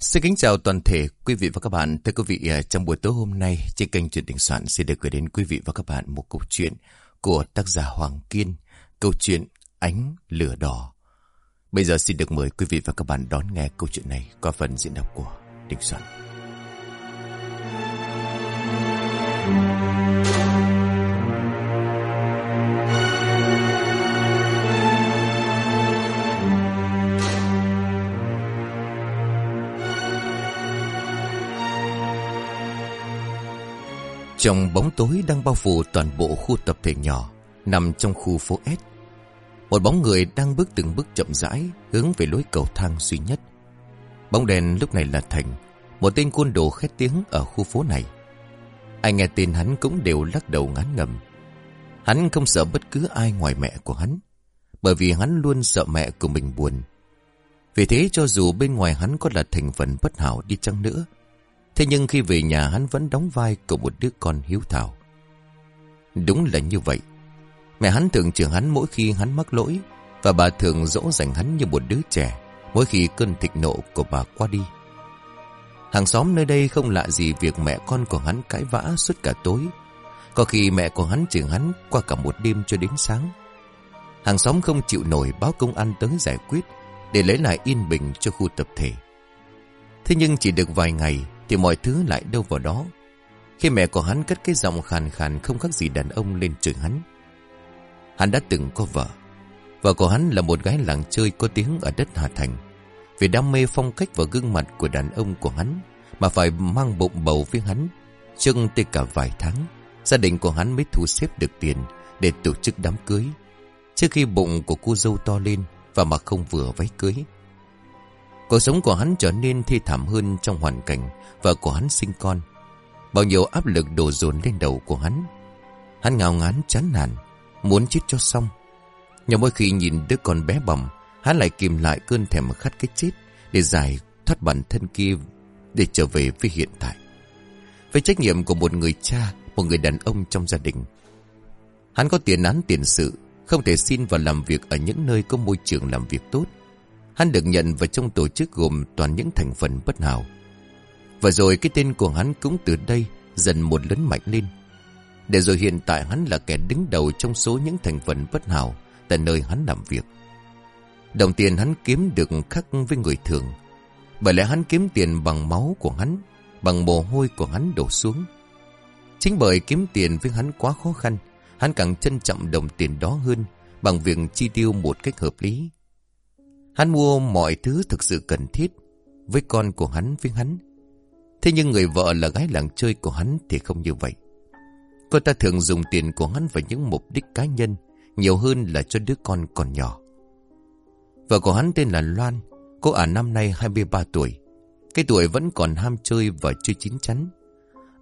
Xin kính chào toàn thể quý vị và các bạn. Thưa quý vị, à, trong buổi tối hôm nay, trên kênh Chuyện Đình Soạn sẽ được gửi đến quý vị và các bạn một câu chuyện của tác giả Hoàng Kiên, câu chuyện Ánh Lửa Đỏ. Bây giờ xin được mời quý vị và các bạn đón nghe câu chuyện này qua phần diễn đọc của Đình Soạn. Trong bóng tối đang bao phủ toàn bộ khu tập thể nhỏ nằm trong khu phố S. Một bóng người đang bước từng bước chậm rãi hướng về lối cầu thang duy nhất. Bóng đèn lúc này là Thành, một tên côn đồ khét tiếng ở khu phố này. Ai nghe tên hắn cũng đều lắc đầu ngán ngầm. Hắn không sợ bất cứ ai ngoài mẹ của hắn, bởi vì hắn luôn sợ mẹ của mình buồn. Vì thế cho dù bên ngoài hắn có là thành phần bất hảo đi chăng nữa, Thế nhưng khi về nhà, hắn vẫn đóng vai của một đứa con hiếu thảo. Đúng là như vậy. Mẹ hắn thường chửi hắn mỗi khi hắn mắc lỗi, và bà thường dỗ dành hắn như một đứa trẻ mỗi khi cơn thịnh nộ của bà qua đi. Hàng xóm nơi đây không lạ gì việc mẹ con của hắn cãi vã suốt cả tối. Có khi mẹ của hắn chửi hắn qua cả một đêm cho đến sáng. Hàng xóm không chịu nổi báo công an tới giải quyết để lấy lại yên bình cho khu tập thể. Thế nhưng chỉ được vài ngày thì mọi thứ lại đâu vào đó. Khi mẹ của hắn cất cái giọng khàn khàn không khác gì đàn ông lên chửi hắn. Hắn đã từng có vợ. Vợ của hắn là một gái làng chơi có tiếng ở đất Hà Thành. Vì đam mê phong cách và gương mặt của đàn ông của hắn mà phải mang bụng bầu với hắn. Chưng tới cả vài tháng, gia đình của hắn mới thu xếp được tiền để tổ chức đám cưới. Trước khi bụng của cô dâu to lên và mà không vừa váy cưới. Cuộc sống của hắn trở nên thi thảm hơn trong hoàn cảnh vợ của hắn sinh con. Bao nhiêu áp lực đổ dồn lên đầu của hắn. Hắn ngào ngán chán nản, muốn chết cho xong. Nhưng mỗi khi nhìn đứa con bé bỏng, hắn lại kìm lại cơn thèm khát cái chết để giải thoát bản thân kia để trở về với hiện tại. Với trách nhiệm của một người cha, một người đàn ông trong gia đình. Hắn có tiền án tiền sự, không thể xin vào làm việc ở những nơi có môi trường làm việc tốt. Hắn được nhận vào trong tổ chức gồm toàn những thành phần bất hảo. Và rồi cái tên của hắn cũng từ đây dần một lớn mạnh lên. Để rồi hiện tại hắn là kẻ đứng đầu trong số những thành phần bất hảo tại nơi hắn làm việc. Đồng tiền hắn kiếm được khác với người thường. Bởi lẽ hắn kiếm tiền bằng máu của hắn, bằng mồ hôi của hắn đổ xuống. Chính bởi kiếm tiền với hắn quá khó khăn, hắn càng trân trọng đồng tiền đó hơn bằng việc chi tiêu một cách hợp lý. Hắn mua mọi thứ thực sự cần thiết với con của hắn với hắn. Thế nhưng người vợ là gái làng chơi của hắn thì không như vậy. Cô ta thường dùng tiền của hắn vào những mục đích cá nhân nhiều hơn là cho đứa con còn nhỏ. Vợ của hắn tên là Loan, cô ả năm nay 23 tuổi. Cái tuổi vẫn còn ham chơi và chưa chín chắn.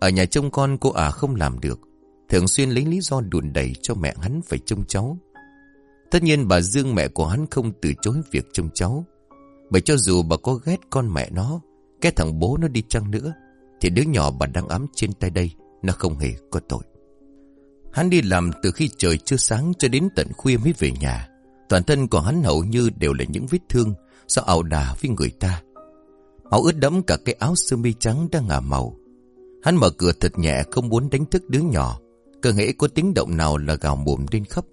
Ở nhà trông con cô ả không làm được, thường xuyên lấy lý do đùn đẩy cho mẹ hắn phải trông cháu. Tất nhiên bà Dương mẹ của hắn không từ chối việc trông cháu. Bởi cho dù bà có ghét con mẹ nó, cái thằng bố nó đi chăng nữa, thì đứa nhỏ bà đang ấm trên tay đây, nó không hề có tội. Hắn đi làm từ khi trời chưa sáng cho đến tận khuya mới về nhà. Toàn thân của hắn hầu như đều là những vết thương do ảo đà với người ta. Máu ướt đẫm cả cái áo sơ mi trắng đang ngả màu. Hắn mở cửa thật nhẹ không muốn đánh thức đứa nhỏ. Cơ hễ có tiếng động nào là gào mồm lên khắp.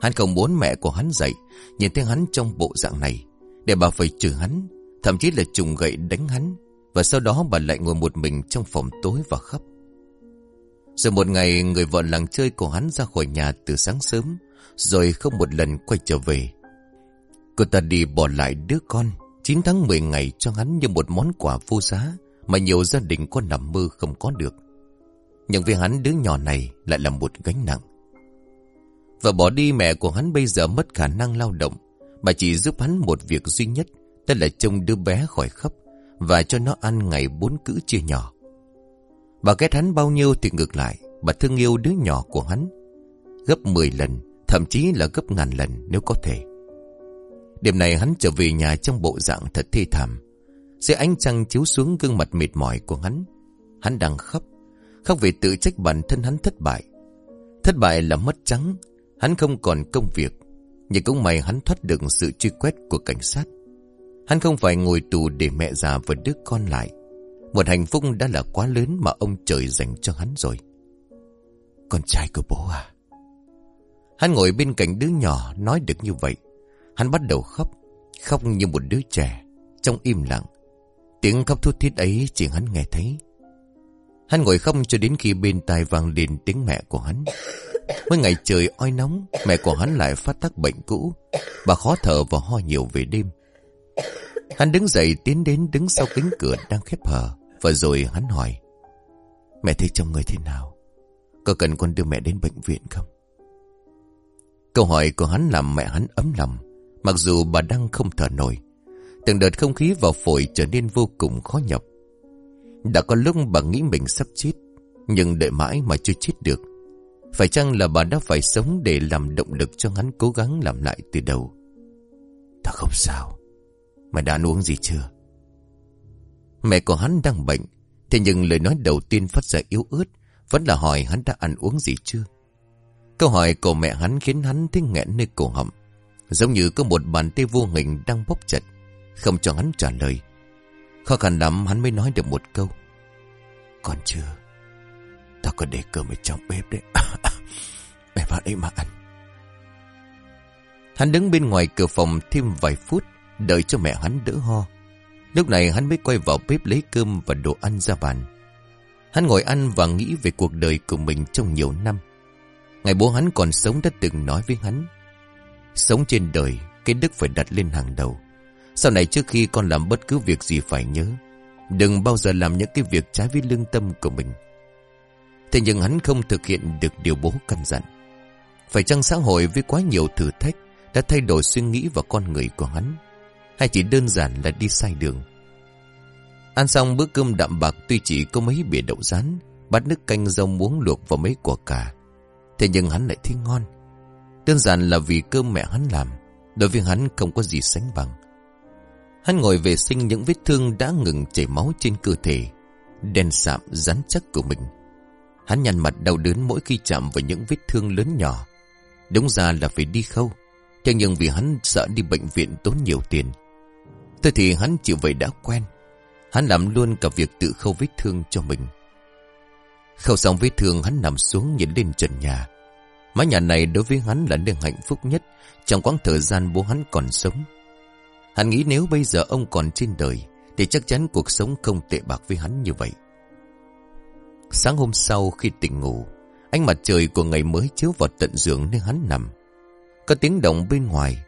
Hắn không muốn mẹ của hắn dậy, nhìn thấy hắn trong bộ dạng này, để bà phải trừ hắn, thậm chí là trùng gậy đánh hắn, và sau đó bà lại ngồi một mình trong phòng tối và khóc. Rồi một ngày người vợ làng chơi của hắn ra khỏi nhà từ sáng sớm, rồi không một lần quay trở về. Cô ta đi bỏ lại đứa con, 9 tháng 10 ngày cho hắn như một món quà vô giá mà nhiều gia đình có nằm mơ không có được. Nhưng vì hắn đứa nhỏ này lại là một gánh nặng. Và bỏ đi mẹ của hắn bây giờ mất khả năng lao động. Bà chỉ giúp hắn một việc duy nhất, đó là trông đứa bé khỏi khóc và cho nó ăn ngày bốn cữ chia nhỏ. Bà ghét hắn bao nhiêu thì ngược lại, bà thương yêu đứa nhỏ của hắn. Gấp 10 lần, thậm chí là gấp ngàn lần nếu có thể. Đêm này hắn trở về nhà trong bộ dạng thật thê thảm. Dưới ánh trăng chiếu xuống gương mặt mệt mỏi của hắn. Hắn đang khóc, khóc vì tự trách bản thân hắn thất bại. Thất bại là mất trắng, Hắn không còn công việc Nhưng cũng may hắn thoát được sự truy quét của cảnh sát Hắn không phải ngồi tù để mẹ già và đứa con lại. Một hạnh phúc đã là quá lớn mà ông trời dành cho hắn rồi. Con trai của bố à? Hắn ngồi bên cạnh đứa nhỏ nói được như vậy. Hắn bắt đầu khóc, khóc như một đứa trẻ, trong im lặng. Tiếng khóc thút thít ấy chỉ hắn nghe thấy. Hắn ngồi không cho đến khi bên tai vang lên tiếng mẹ của hắn. Mấy ngày trời oi nóng, mẹ của hắn lại phát tác bệnh cũ. Bà khó thở và ho nhiều về đêm. Hắn đứng dậy tiến đến đứng sau kính cửa đang khép hờ. Và rồi hắn hỏi. Mẹ thấy trong người thế nào? Có cần con đưa mẹ đến bệnh viện không? Câu hỏi của hắn làm mẹ hắn ấm lòng. Mặc dù bà đang không thở nổi. Từng đợt không khí vào phổi trở nên vô cùng khó nhọc. Đã có lúc bà nghĩ mình sắp chết. Nhưng đợi mãi mà chưa chết được. Phải chăng là bà đã phải sống để làm động lực cho hắn cố gắng làm lại từ đầu? Ta không sao. Mày đã ăn uống gì chưa? Mẹ của hắn đang bệnh. Thế nhưng lời nói đầu tiên phát ra yếu ớt vẫn là hỏi hắn đã ăn uống gì chưa? Câu hỏi của mẹ hắn khiến hắn thấy nghẹn nơi cổ họng. Giống như có một bàn tay vô hình đang bóp chặt. Không cho hắn trả lời. Khó khăn lắm hắn mới nói được một câu. Còn chưa. Tao còn để cơm ở trong bếp đấy. Mẹ vào đây mà ăn. Hắn đứng bên ngoài cửa phòng thêm vài phút. Đợi cho mẹ hắn đỡ ho. Lúc này hắn mới quay vào bếp lấy cơm và đồ ăn ra bàn. Hắn ngồi ăn và nghĩ về cuộc đời của mình trong nhiều năm. Ngày bố hắn còn sống đã từng nói với hắn. Sống trên đời, cái đức phải đặt lên hàng đầu. Sau này trước khi con làm bất cứ việc gì phải nhớ. Đừng bao giờ làm những cái việc trái với lương tâm của mình. Thế nhưng hắn không thực hiện được điều bố căn dặn. Phải chăng xã hội với quá nhiều thử thách đã thay đổi suy nghĩ và con người của hắn? Hay chỉ đơn giản là đi sai đường? Ăn xong bữa cơm đạm bạc tuy chỉ có mấy bìa đậu rán, bát nước canh rau muống luộc và mấy quả cà. Thế nhưng hắn lại thấy ngon. Đơn giản là vì cơm mẹ hắn làm, đối với hắn không có gì sánh bằng. Hắn ngồi vệ sinh những vết thương đã ngừng chảy máu trên cơ thể, đèn sạm rắn chắc của mình. Hắn nhăn mặt đau đớn mỗi khi chạm vào những vết thương lớn nhỏ. Đúng ra là phải đi khâu, thế nhưng vì hắn sợ đi bệnh viện tốn nhiều tiền. Thế thì hắn chịu vậy đã quen. Hắn làm luôn cả việc tự khâu vết thương cho mình. Khâu xong vết thương hắn nằm xuống nhìn lên trần nhà. Mái nhà này đối với hắn là nơi hạnh phúc nhất trong quãng thời gian bố hắn còn sống. Hắn nghĩ nếu bây giờ ông còn trên đời thì chắc chắn cuộc sống không tệ bạc với hắn như vậy. Sáng hôm sau khi tỉnh ngủ, ánh mặt trời của ngày mới chiếu vào tận giường nơi hắn nằm. Có tiếng động bên ngoài,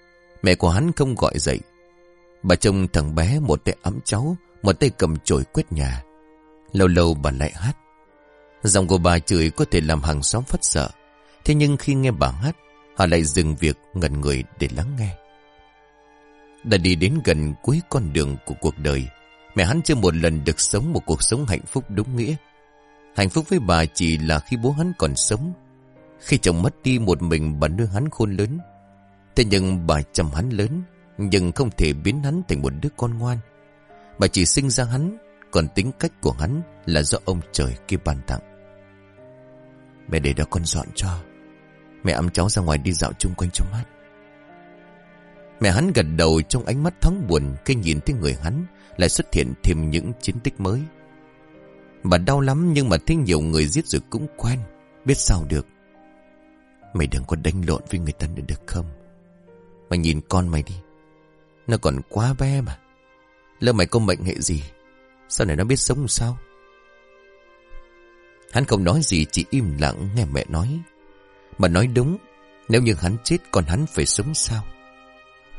mẹ của hắn không gọi dậy. Bà trông thằng bé một tay ấm cháu, một tay cầm chổi quét nhà. Lâu lâu bà lại hát. Giọng của bà chửi có thể làm hàng xóm phát sợ. Thế nhưng khi nghe bà hát, họ lại dừng việc ngần người để lắng nghe. Đã đi đến gần cuối con đường của cuộc đời, mẹ hắn chưa một lần được sống một cuộc sống hạnh phúc đúng nghĩa. Hạnh phúc với bà chỉ là khi bố hắn còn sống. Khi chồng mất đi một mình bà nuôi hắn khôn lớn. Thế nhưng bà chăm hắn lớn, nhưng không thể biến hắn thành một đứa con ngoan. Bà chỉ sinh ra hắn, còn tính cách của hắn là do ông trời kia ban tặng. Mẹ để đó con dọn cho. Mẹ ấm cháu ra ngoài đi dạo chung quanh cho mát. Mẹ hắn gật đầu trong ánh mắt thoáng buồn khi nhìn thấy người hắn lại xuất hiện thêm những chiến tích mới. Bà đau lắm nhưng mà thấy nhiều người giết rồi cũng quen, biết sao được. Mày đừng có đánh lộn với người ta nữa được không? Mày nhìn con mày đi. Nó còn quá bé mà. Lỡ mày có mệnh hệ gì Sao này nó biết sống sao Hắn không nói gì Chỉ im lặng nghe mẹ nói Mà nói đúng Nếu như hắn chết còn hắn phải sống sao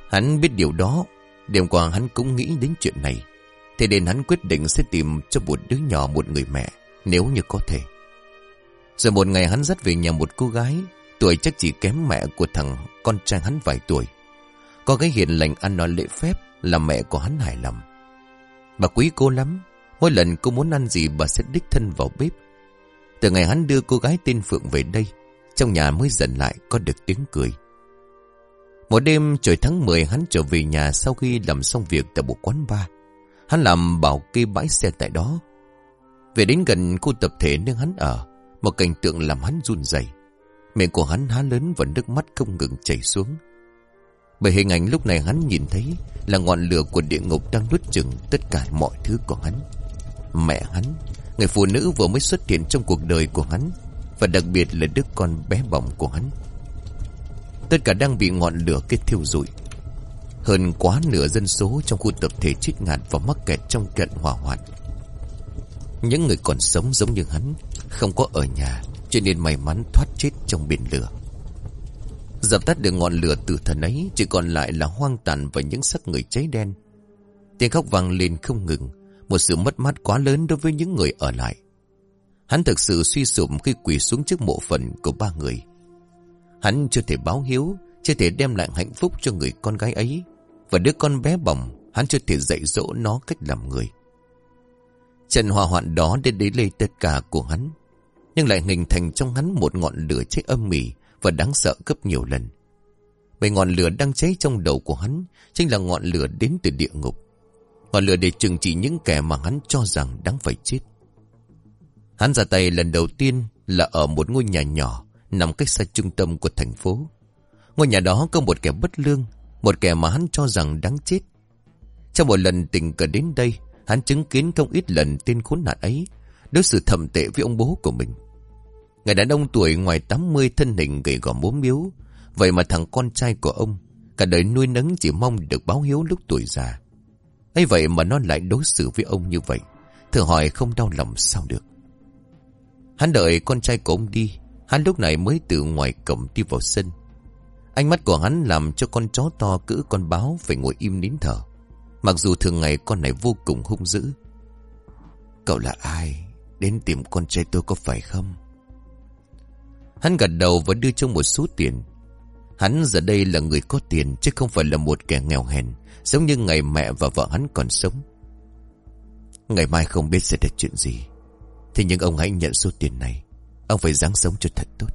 Hắn biết điều đó Đêm qua hắn cũng nghĩ đến chuyện này Thế nên hắn quyết định sẽ tìm cho một đứa nhỏ một người mẹ Nếu như có thể Rồi một ngày hắn dắt về nhà một cô gái Tuổi chắc chỉ kém mẹ của thằng con trai hắn vài tuổi Có cái hiền lành ăn nói lễ phép Là mẹ của hắn hài lòng Bà quý cô lắm. Mỗi lần cô muốn ăn gì bà sẽ đích thân vào bếp. Từ ngày hắn đưa cô gái tên Phượng về đây, trong nhà mới dần lại có được tiếng cười. Một đêm trời tháng 10 hắn trở về nhà sau khi làm xong việc tại một quán bar. Hắn làm bảo kê bãi xe tại đó. Về đến gần khu tập thể nơi hắn ở, một cảnh tượng làm hắn run rẩy. Miệng của hắn há lớn và nước mắt không ngừng chảy xuống. Bởi hình ảnh lúc này hắn nhìn thấy Là ngọn lửa của địa ngục đang nuốt chừng Tất cả mọi thứ của hắn Mẹ hắn Người phụ nữ vừa mới xuất hiện trong cuộc đời của hắn Và đặc biệt là đứa con bé bỏng của hắn Tất cả đang bị ngọn lửa kết thiêu rụi hơn quá nửa dân số trong khu tập thể chết ngạt và mắc kẹt trong trận hỏa hoạn. Những người còn sống giống như hắn, Không có ở nhà, Cho nên may mắn thoát chết trong biển lửa. Dập tắt được ngọn lửa tử thần ấy, Chỉ còn lại là hoang tàn và những xác người cháy đen. Tiếng khóc vang lên không ngừng, Một sự mất mát quá lớn đối với những người ở lại. Hắn thực sự suy sụp khi quỳ xuống trước mộ phần của ba người. Hắn chưa thể báo hiếu, Chưa thể đem lại hạnh phúc cho người con gái ấy. Và đứa con bé bỏng Hắn chưa thể dạy dỗ nó cách làm người. Trận hòa hoạn đó đến đấy lây tất cả của hắn Nhưng lại hình thành trong hắn một ngọn lửa cháy âm mỉ Và đáng sợ gấp nhiều lần. Bởi ngọn lửa đang cháy trong đầu của hắn Chính là ngọn lửa đến từ địa ngục Ngọn lửa để trừng trị những kẻ mà hắn cho rằng đáng phải chết. Hắn ra tay lần đầu tiên là ở một ngôi nhà nhỏ nằm cách xa trung tâm của thành phố. Ngôi nhà đó có một kẻ bất lương, một kẻ mà hắn cho rằng đáng chết. Trong một lần tình cờ đến đây, hắn chứng kiến không ít lần tên khốn nạn ấy đối xử thầm tệ với ông bố của mình. Người đàn ông tuổi ngoài 80 thân hình gầy gò bố miếu, vậy mà thằng con trai của ông cả đời nuôi nấng chỉ mong được báo hiếu lúc tuổi già. ấy vậy mà nó lại đối xử với ông như vậy, thử hỏi không đau lòng sao được. Hắn đợi con trai của ông đi, Hắn lúc này mới từ ngoài cổng đi vào sân. Ánh mắt của hắn làm cho con chó to cỡ con báo phải ngồi im nín thở. Mặc dù thường ngày con này vô cùng hung dữ. Cậu là ai? Đến tìm con trai tôi có phải không? Hắn gật đầu và đưa cho một số tiền. Hắn giờ đây là người có tiền chứ không phải là một kẻ nghèo hèn, giống như ngày mẹ và vợ hắn còn sống. Ngày mai không biết sẽ được chuyện gì. Thế nhưng ông hãy nhận số tiền này. Ông phải dáng sống cho thật tốt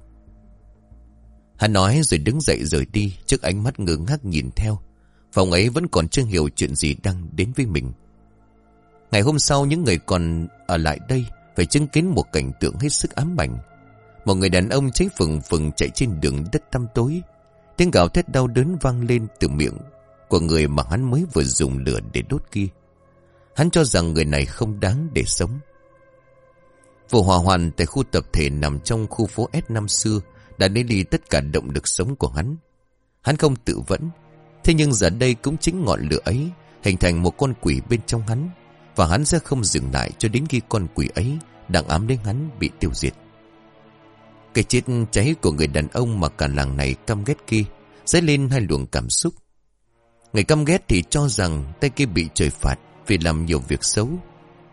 Hắn nói rồi đứng dậy rời đi, Trước ánh mắt ngớ ngác nhìn theo. Phòng ấy vẫn còn chưa hiểu chuyện gì đang đến với mình. Ngày hôm sau, những người còn ở lại đây Phải chứng kiến một cảnh tượng hết sức ám ảnh. Một người đàn ông cháy phừng phừng chạy trên đường đất tăm tối. Tiếng gào thét đau đớn vang lên từ miệng Của người mà hắn mới vừa dùng lửa để đốt kia. Hắn cho rằng người này không đáng để sống. Vụ hỏa hoạn tại khu tập thể nằm trong khu phố S năm xưa đã lấy đi tất cả động lực sống của hắn. Hắn không tự vẫn, thế nhưng giờ đây cũng chính ngọn lửa ấy hình thành một con quỷ bên trong hắn và hắn sẽ không dừng lại cho đến khi con quỷ ấy đang ám đến hắn bị tiêu diệt. Cái chết cháy của người đàn ông mà cả làng này căm ghét kia sẽ lên hai luồng cảm xúc. Người căm ghét thì cho rằng tay kia bị trời phạt vì làm nhiều việc xấu.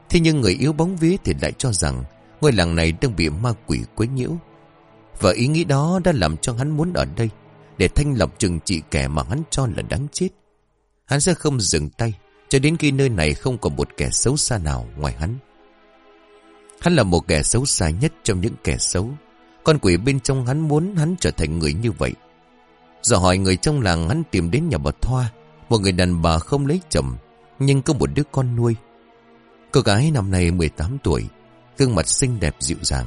Thế nhưng người yếu bóng vía thì lại cho rằng Ngôi làng này đang bị ma quỷ quấy nhiễu và ý nghĩ đó đã làm cho hắn muốn ở đây, Để thanh lọc trừng trị kẻ mà hắn cho là đáng chết. Hắn sẽ không dừng tay, Cho đến khi nơi này không còn một kẻ xấu xa nào ngoài hắn. Hắn là một kẻ xấu xa nhất trong những kẻ xấu. Con quỷ bên trong hắn muốn hắn trở thành người như vậy. Giờ hỏi người trong làng hắn tìm đến nhà bà Thoa. Một người đàn bà không lấy chồng, Nhưng có một đứa con nuôi. Cô gái năm nay 18 tuổi, Gương mặt xinh đẹp dịu dàng.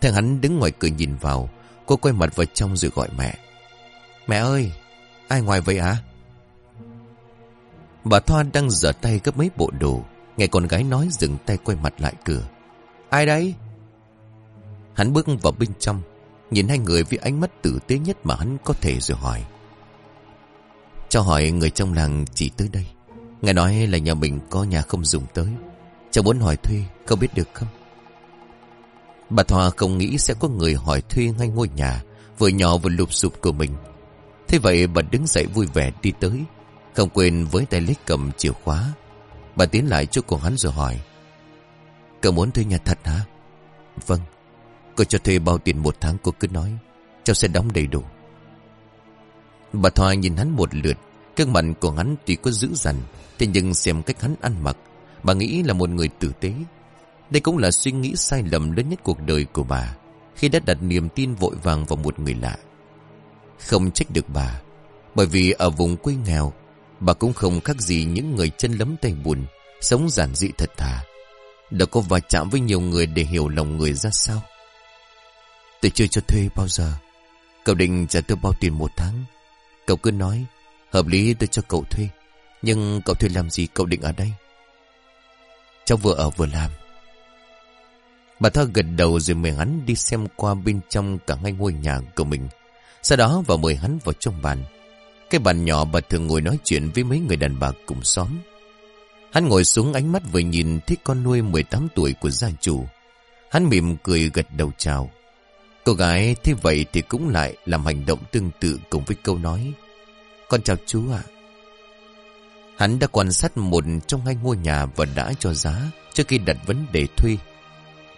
Thằng hắn đứng ngoài cửa nhìn vào, Cô quay mặt vào trong rồi gọi mẹ. Mẹ ơi, Ai ngoài vậy á Bà Thoa đang giở tay gấp mấy bộ đồ, Nghe con gái nói dừng tay quay mặt lại cửa. Ai đấy? Hắn bước vào bên trong, Nhìn hai người với ánh mắt tử tế nhất mà hắn có thể rồi hỏi. Cho hỏi người trong làng chỉ tới đây. Nghe nói là nhà mình có nhà không dùng tới. Cháu muốn hỏi thuê không biết được không? Bà Thoa không nghĩ sẽ có người hỏi thuê ngay ngôi nhà, Vừa nhỏ vừa lụp sụp của mình. Thế vậy bà đứng dậy vui vẻ đi tới, Không quên với tay lít cầm chìa khóa. Bà tiến lại chỗ của hắn rồi hỏi, Cậu muốn thuê nhà thật hả? Vâng Cô cho thuê bao tiền một tháng cô cứ nói, Cháu sẽ đóng đầy đủ. Bà Thoa nhìn hắn một lượt Cương mặt của hắn tuy có dữ dằn, Thế nhưng xem cách hắn ăn mặc, Bà nghĩ là một người tử tế. Đây cũng là suy nghĩ sai lầm lớn nhất cuộc đời của bà, Khi đã đặt niềm tin vội vàng vào một người lạ. Không trách được bà, Bởi vì ở vùng quê nghèo, Bà cũng không khác gì những người chân lấm tay buồn, Sống giản dị thật thà. Đã có va chạm với nhiều người để hiểu lòng người ra sao? Tôi chưa cho thuê bao giờ. Cậu định trả tôi bao tiền một tháng? Cậu cứ nói, Hợp lý tôi cho cậu thuê, Nhưng cậu thuê làm gì cậu định ở đây? Cháu vừa ở vừa làm. Bà thơ gật đầu rồi mời hắn đi xem qua bên trong cả ngay ngôi nhà của mình. Sau đó và mời hắn vào trong bàn. Cái bàn nhỏ bà thường ngồi nói chuyện với mấy người đàn bà cùng xóm. Hắn ngồi xuống ánh mắt vừa nhìn thấy con nuôi 18 tuổi của gia chủ. Hắn mỉm cười gật đầu chào. Cô gái thế vậy thì cũng lại làm hành động tương tự cùng với câu nói. Con chào chú ạ. Hắn đã quan sát một trong hai ngôi nhà và đã cho giá trước khi đặt vấn đề thuê.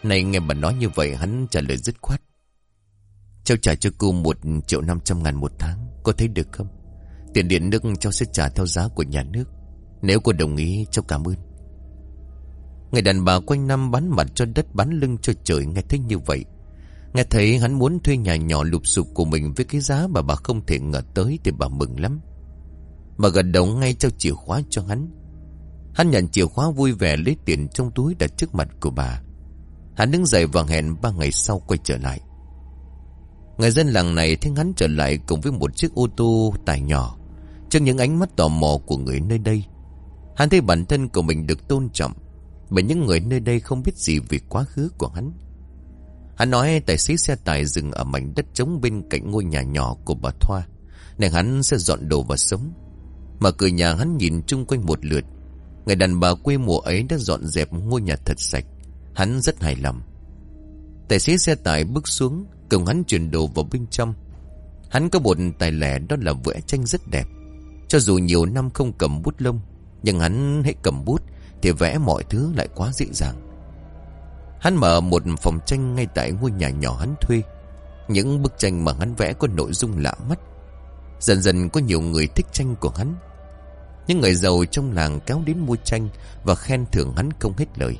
Này nghe bà nói như vậy hắn trả lời dứt khoát. Cháu trả cho cô một triệu năm trăm ngàn một tháng. Có thấy được không? Tiền điện nước cháu sẽ trả theo giá của nhà nước. Nếu cô đồng ý, cháu cảm ơn. Người đàn bà quanh năm bán mặt cho đất bán lưng cho trời nghe thấy như vậy. Nghe thấy hắn muốn thuê nhà nhỏ lụp sụp của mình với cái giá mà bà không thể ngờ tới thì bà mừng lắm. Bà gật đầu ngay trao chìa khóa cho hắn. Hắn nhận chìa khóa vui vẻ lấy tiền trong túi đặt trước mặt của bà. Hắn đứng dậy và hẹn ba ngày sau quay trở lại. Người dân làng này thấy hắn trở lại cùng với một chiếc ô tô tải nhỏ. Trong những ánh mắt tò mò của người nơi đây. Hắn thấy bản thân của mình được tôn trọng. Bởi những người nơi đây không biết gì về quá khứ của hắn. Hắn nói tài xế xe tải dừng ở mảnh đất trống bên cạnh ngôi nhà nhỏ của bà Thoa. Nên hắn sẽ dọn đồ và sống. Mà cửa nhà, hắn nhìn chung quanh một lượt. Người đàn bà quê mùa ấy đã dọn dẹp ngôi nhà thật sạch. Hắn rất hài lòng. Tài xế xe tải bước xuống, cùng hắn chuyển đồ vào bên trong. Hắn có một tài lẻ đó là vẽ tranh rất đẹp. Cho dù nhiều năm không cầm bút lông, nhưng hắn hãy cầm bút thì vẽ mọi thứ lại quá dễ dàng. Hắn mở một phòng tranh ngay tại ngôi nhà nhỏ hắn thuê. Những bức tranh mà hắn vẽ có nội dung lạ mắt. Dần dần có nhiều người thích tranh của hắn. Những người giàu trong làng kéo đến mua tranh và khen thưởng hắn không hết lời.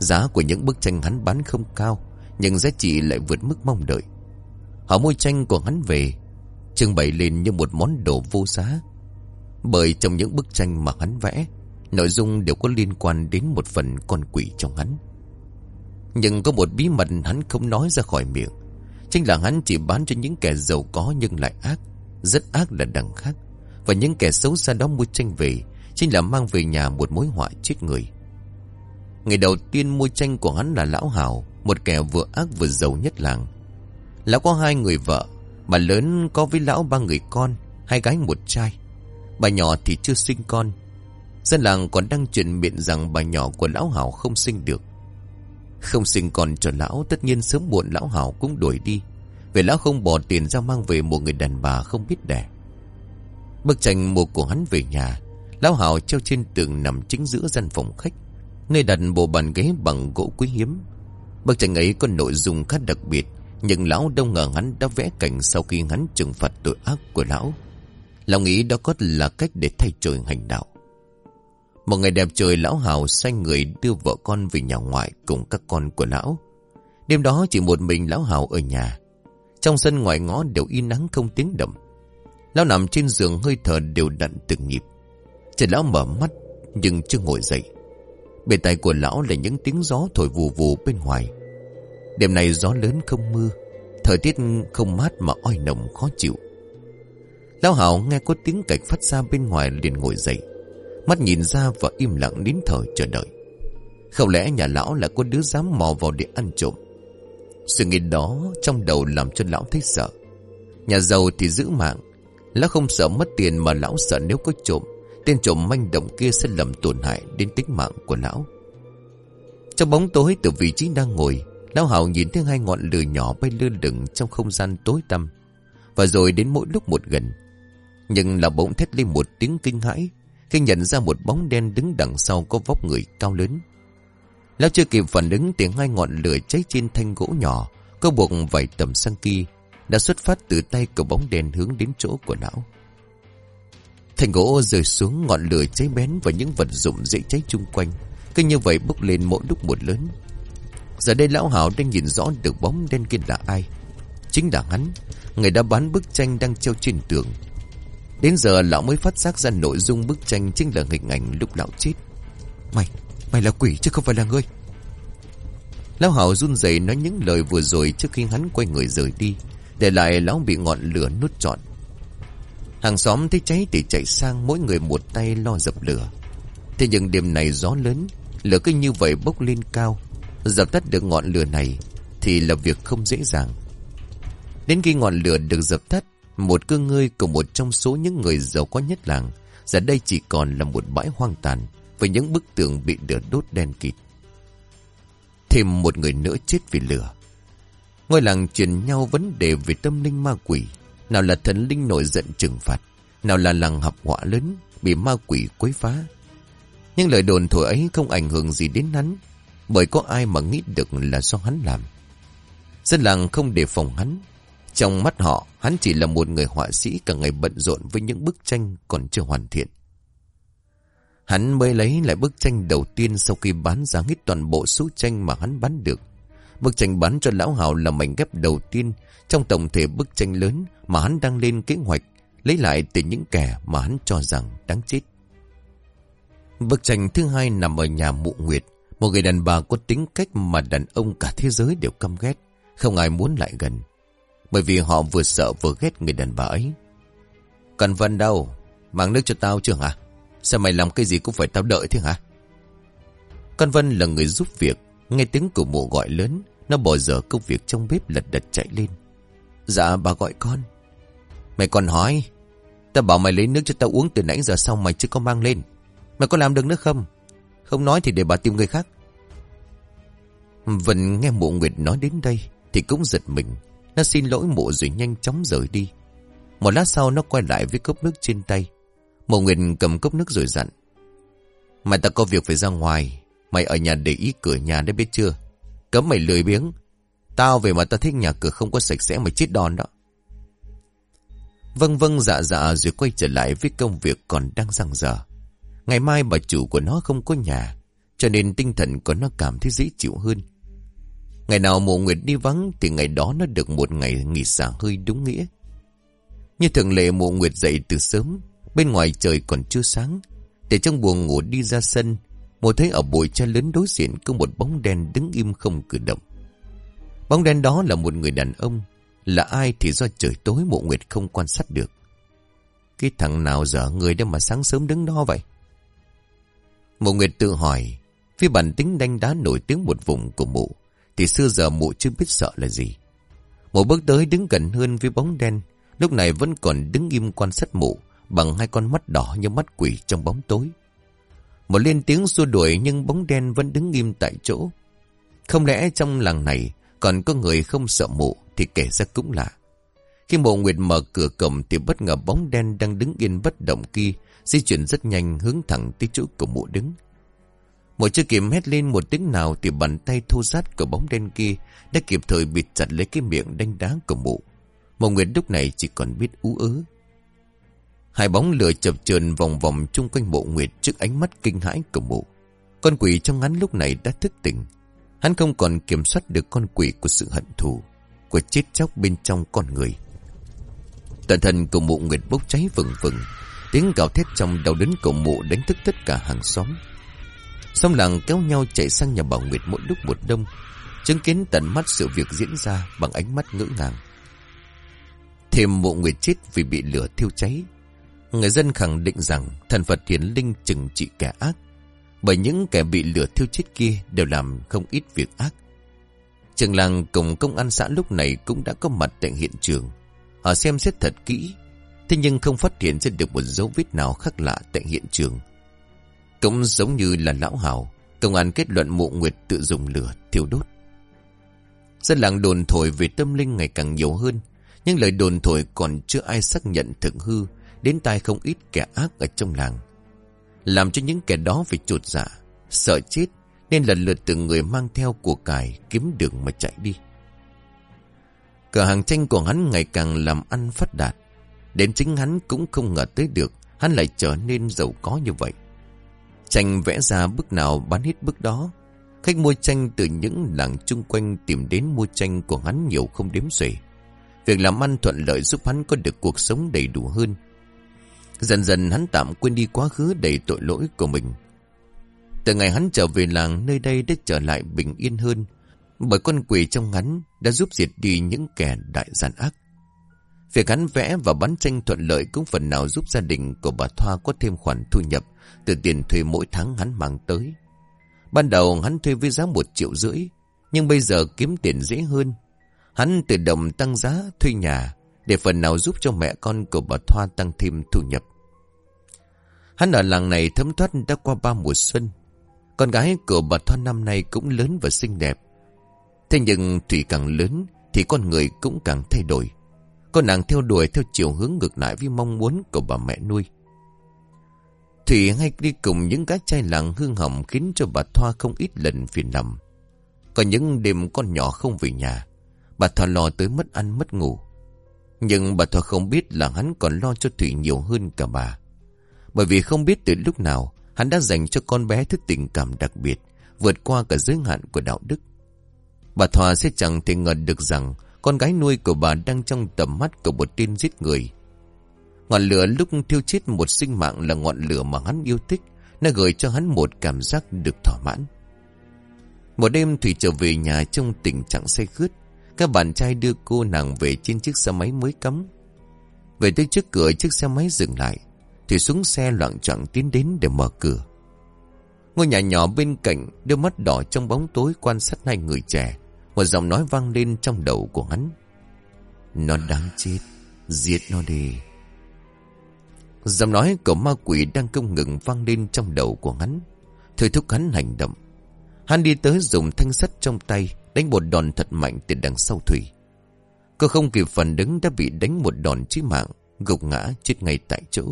Giá của những bức tranh hắn bán không cao, Nhưng giá trị lại vượt mức mong đợi. Họ mua tranh của hắn về, Trưng bày lên như một món đồ vô giá. Bởi trong những bức tranh mà hắn vẽ, Nội dung đều có liên quan đến một phần con quỷ trong hắn. Nhưng có một bí mật hắn không nói ra khỏi miệng. Chính là hắn chỉ bán cho những kẻ giàu có nhưng lại ác, Rất ác là đằng khác. Và những kẻ xấu xa đó mua tranh về, Chính là mang về nhà một mối họa chết người. Người đầu tiên mua tranh của hắn là Lão Hảo, Một kẻ vừa ác vừa giàu nhất làng. Lão có hai người vợ Bà lớn có với lão ba người con, Hai gái một trai. Bà nhỏ thì chưa sinh con. Dân làng còn đang truyền miệng rằng bà nhỏ của lão Hảo không sinh được. Không sinh con cho lão, Tất nhiên sớm muộn lão Hảo cũng đuổi đi. Vì lão không bỏ tiền ra mang về một người đàn bà không biết đẻ. Bức tranh mua của hắn về nhà, Lão Hảo treo trên tường nằm chính giữa gian phòng khách. Nơi đặt bộ bàn ghế bằng gỗ quý hiếm. Bức tranh ấy có nội dung khá đặc biệt, Nhưng lão đông ngờ hắn đã vẽ cảnh Sau khi hắn trừng phạt tội ác của lão. Lão nghĩ đó có là cách để thay trời hành đạo. Một ngày đẹp trời, lão hào sai người đưa vợ con về nhà ngoại cùng các con của lão. Đêm đó chỉ một mình lão hào ở nhà. Trong sân ngoài ngõ đều yên nắng không tiếng động. Lão nằm trên giường hơi thở đều đặn từng nhịp. Trời lão mở mắt nhưng chưa ngồi dậy. Bên tay của lão là những tiếng gió thổi vù vù bên ngoài. Đêm nay gió lớn không mưa, Thời tiết không mát mà oi nồng khó chịu. Lão Hảo nghe có tiếng cạch phát ra bên ngoài liền ngồi dậy, Mắt nhìn ra và im lặng nín thở chờ đợi. Không lẽ nhà lão là có đứa dám mò vào để ăn trộm? Sự nghĩ đó trong đầu làm cho lão thấy sợ. Nhà giàu thì giữ mạng, Lão không sợ mất tiền mà lão sợ nếu có trộm. Tên trộm manh động kia sẽ làm tổn hại đến tính mạng của lão. Trong bóng tối từ vị trí đang ngồi, Lão Hảo nhìn thấy hai ngọn lửa nhỏ bay lơ lửng trong không gian tối tăm, Và rồi đến mỗi lúc một gần. Nhưng là bỗng thét lên một tiếng kinh hãi, Khi nhận ra một bóng đen đứng đằng sau có vóc người cao lớn. Lão chưa kịp phản ứng tiếng hai ngọn lửa cháy trên thanh gỗ nhỏ, Có buộc vài tầm sang kia, Đã xuất phát từ tay của bóng đèn hướng đến chỗ của lão. Thành gỗ rơi xuống ngọn lửa cháy bén và những vật dụng dễ cháy chung quanh. Cứ như vậy bốc lên mỗi lúc một lớn. Giờ đây lão hảo đang nhìn rõ được bóng đen kia là ai. Chính là hắn, người đã bán bức tranh đang treo trên tường. Đến giờ lão mới phát giác ra nội dung bức tranh chính là hình ảnh lúc lão chết. Mày, mày là quỷ chứ không phải là ngươi. Lão hảo run rẩy nói những lời vừa rồi trước khi hắn quay người rời đi. Để lại lão bị ngọn lửa nuốt trọn Hàng xóm thấy cháy thì chạy sang mỗi người một tay lo dập lửa. Thế nhưng đêm này gió lớn, lửa cứ như vậy bốc lên cao. Dập tắt được ngọn lửa này thì là việc không dễ dàng. Đến khi ngọn lửa được dập tắt, một cơ ngơi của một trong số những người giàu có nhất làng, giờ đây chỉ còn là một bãi hoang tàn với những bức tường bị lửa đốt đen kịt. Thêm một người nữa chết vì lửa. Ngôi làng truyền nhau vấn đề về tâm linh ma quỷ. Nào là thần linh nổi giận trừng phạt. Nào là làng học họa lớn bị ma quỷ quấy phá. Nhưng lời đồn thổi ấy không ảnh hưởng gì đến hắn. Bởi có ai mà nghĩ được là do hắn làm. Dân làng không đề phòng hắn. Trong mắt họ, hắn chỉ là một người họa sĩ cả ngày bận rộn với những bức tranh còn chưa hoàn thiện. Hắn mới lấy lại bức tranh đầu tiên sau khi bán ra hết toàn bộ số tranh mà hắn bán được. Bức tranh bán cho lão hào là mảnh ghép đầu tiên trong tổng thể bức tranh lớn mà hắn đang lên kế hoạch lấy lại từ những kẻ mà hắn cho rằng đáng chết. Bức tranh thứ hai nằm ở nhà mụ nguyệt, một người đàn bà có tính cách mà đàn ông cả thế giới đều căm ghét, không ai muốn lại gần. Bởi vì họ vừa sợ vừa ghét người đàn bà ấy. Cần Văn đâu? Mang nước cho tao chưa hả? Sao mày làm cái gì cũng phải tao đợi thế hả? Con Vân là người giúp việc, nghe tiếng của mụ gọi lớn, nó bỏ dở công việc trong bếp lật đật chạy lên. Dạ bà gọi con. Mày còn hỏi, tao bảo mày lấy nước cho tao uống từ nãy giờ xong mày chưa có mang lên. Mày có làm được nước không? Không nói thì để bà tìm người khác. Vân nghe mụ Nguyệt nói đến đây thì cũng giật mình. Nó xin lỗi mụ rồi nhanh chóng rời đi. Một lát sau nó quay lại với cốc nước trên tay. Mộ Nguyệt cầm cốc nước rồi dặn. Mày ta có việc phải ra ngoài. Mày ở nhà để ý cửa nhà đấy biết chưa? Cấm mày lười biếng. Tao về mà tao thích nhà cửa không có sạch sẽ mày chết đòn đó. Vâng vâng dạ dạ rồi quay trở lại với công việc còn đang răng dở. Ngày mai bà chủ của nó không có nhà. Cho nên tinh thần của nó cảm thấy dễ chịu hơn. Ngày nào mộ nguyệt đi vắng thì ngày đó nó được một ngày nghỉ xả hơi đúng nghĩa. Như thường lệ mộ nguyệt dậy từ sớm, bên ngoài trời còn chưa sáng. Để trong buồng ngủ đi ra sân, một thấy ở bụi tre lớn đối diện có một bóng đen đứng im không cử động. Bóng đen đó là một người đàn ông, là ai thì do trời tối mộ nguyệt không quan sát được. Cái thằng nào dở người đâu mà sáng sớm đứng đó vậy? Mộ nguyệt tự hỏi, Vì bản tính đanh đá nổi tiếng một vùng của mụ, thì xưa giờ mụ chưa biết sợ là gì. mụ bước tới đứng gần hơn với bóng đen, lúc này vẫn còn đứng im quan sát mụ bằng hai con mắt đỏ như mắt quỷ trong bóng tối. Một lên tiếng xua đuổi nhưng bóng đen vẫn đứng im tại chỗ. Không lẽ trong làng này còn có người không sợ mụ thì kể ra cũng lạ. Khi mộ nguyệt mở cửa cổng thì bất ngờ bóng đen đang đứng yên bất động kia, di chuyển rất nhanh hướng thẳng tới chỗ của mụ đứng. Một chưa kịp hét lên một tiếng nào thì bàn tay thô sát của bóng đen kia đã kịp thời bịt chặt lấy cái miệng đanh đá của mụ. Mộ Nguyệt lúc này chỉ còn biết ú ớ. Hai bóng lửa chập chờn vòng vòng chung quanh mộ Nguyệt trước ánh mắt kinh hãi của mụ. Con quỷ trong hắn lúc này đã thức tỉnh. Hắn không còn kiểm soát được con quỷ của sự hận thù, của chết chóc bên trong con người. Tận thần của mụ Nguyệt bốc cháy vừng vừng. Tiếng gào thét trong đầu đớn của mụ đánh thức tất cả hàng xóm. Xong làng kéo nhau chạy sang nhà bà Nguyệt mỗi lúc một đông Chứng kiến tận mắt sự việc diễn ra Bằng ánh mắt ngỡ ngàng Thêm mộ Nguyệt chết vì bị lửa thiêu cháy Người dân khẳng định rằng Thần Phật hiến Linh chừng trị kẻ ác, Bởi những kẻ bị lửa thiêu chết kia Đều làm không ít việc ác. Trường làng cùng công an xã lúc này Cũng đã có mặt tại hiện trường. Họ xem xét thật kỹ, Thế nhưng không phát hiện ra được một dấu vết nào khác lạ tại hiện trường. Cũng giống như là lão hào, Công an kết luận mộ nguyệt tự dùng lửa thiêu đốt. Dân làng đồn thổi về tâm linh ngày càng nhiều hơn, Nhưng lời đồn thổi còn chưa ai xác nhận thực hư. Đến tai không ít kẻ ác ở trong làng Làm cho những kẻ đó phải trột dạ Sợ chết, Nên lần lượt từng người mang theo của cải Kiếm đường mà chạy đi Cửa hàng tranh của hắn ngày càng làm ăn phát đạt, Đến chính hắn cũng không ngờ tới được Hắn lại trở nên giàu có như vậy Tranh vẽ ra bức nào bán hết bức đó. Khách mua tranh từ những làng chung quanh tìm đến mua tranh của hắn nhiều không đếm xuể. Việc làm ăn thuận lợi giúp hắn có được cuộc sống đầy đủ hơn. Dần dần hắn tạm quên đi quá khứ đầy tội lỗi của mình. Từ ngày hắn trở về làng nơi đây đã trở lại bình yên hơn. Bởi con quỷ trong hắn đã giúp diệt đi những kẻ đại gian ác. Việc hắn vẽ và bán tranh thuận lợi cũng phần nào giúp gia đình của bà Thoa có thêm khoản thu nhập từ tiền thuê mỗi tháng hắn mang tới. Ban đầu hắn thuê với giá một triệu rưỡi, nhưng bây giờ kiếm tiền dễ hơn. Hắn tự động tăng giá thuê nhà để phần nào giúp cho mẹ con của bà Thoa tăng thêm thu nhập. Hắn ở làng này thấm thoát đã qua ba mùa xuân. Con gái của bà Thoa năm nay cũng lớn và xinh đẹp. Thế nhưng Thủy càng lớn thì con người cũng càng thay đổi. Con nàng theo đuổi theo chiều hướng ngược lại với mong muốn của bà mẹ nuôi. Thủy hay đi cùng những cái chai làng hương hỏng khiến cho bà Thoa không ít lần phiền lòng. Có những đêm con nhỏ không về nhà, bà Thoa lo tới mất ăn mất ngủ. Nhưng bà Thoa không biết là hắn còn lo cho Thủy nhiều hơn cả bà. Bởi vì không biết từ lúc nào hắn đã dành cho con bé thức tình cảm đặc biệt, vượt qua cả giới hạn của đạo đức. Bà Thoa sẽ chẳng thể ngờ được rằng con gái nuôi của bà đang trong tầm mắt của một tên giết người. Ngọn lửa lúc thiêu chết một sinh mạng là ngọn lửa mà hắn yêu thích, nó gửi cho hắn một cảm giác được thỏa mãn. Một đêm Thủy trở về nhà trong tình trạng say khướt. Các bạn trai đưa cô nàng về trên chiếc xe máy mới cấm Về tới trước cửa, chiếc xe máy dừng lại. Thủy xuống xe loạn trọng tiến đến để mở cửa. Ngôi nhà nhỏ bên cạnh đôi mắt đỏ trong bóng tối quan sát hai người trẻ. Một giọng nói vang lên trong đầu của hắn. Nó đáng chết. Giết nó đi. Giọng nói của ma quỷ đang không ngừng vang lên trong đầu của hắn. Thôi thúc hắn hành động. Hắn đi tới dùng thanh sắt trong tay đánh một đòn thật mạnh từ đằng sau Thủy. Cô không kịp phản đứng đã bị đánh một đòn chí mạng, gục ngã chết ngay tại chỗ.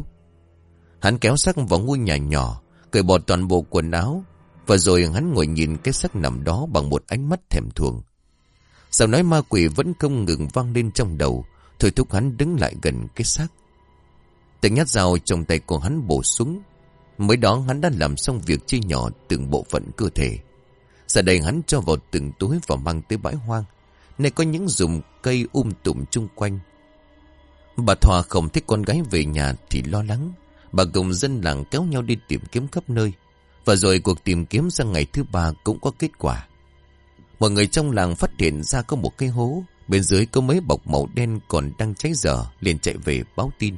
Hắn kéo xác vào ngôi nhà nhỏ, cởi bỏ toàn bộ quần áo, và rồi hắn ngồi nhìn cái xác nằm đó bằng một ánh mắt thèm thuồng. Giọng nói ma quỷ vẫn không ngừng vang lên trong đầu, thôi thúc hắn đứng lại gần cái xác. Từng nhát dao trong tay của hắn bổ súng. Mới đó hắn đã làm xong việc chia nhỏ từng bộ phận cơ thể. Giờ đây hắn cho vào từng túi và mang tới bãi hoang. Này có những dùng cây um tùm chung quanh. Bà Thoa không thích con gái về nhà thì lo lắng. Bà cùng dân làng kéo nhau đi tìm kiếm khắp nơi. Và rồi cuộc tìm kiếm sang ngày thứ ba cũng có kết quả. Mọi người trong làng phát hiện ra có một cây hố. Bên dưới có mấy bọc màu đen còn đang cháy dở, liền chạy về báo tin.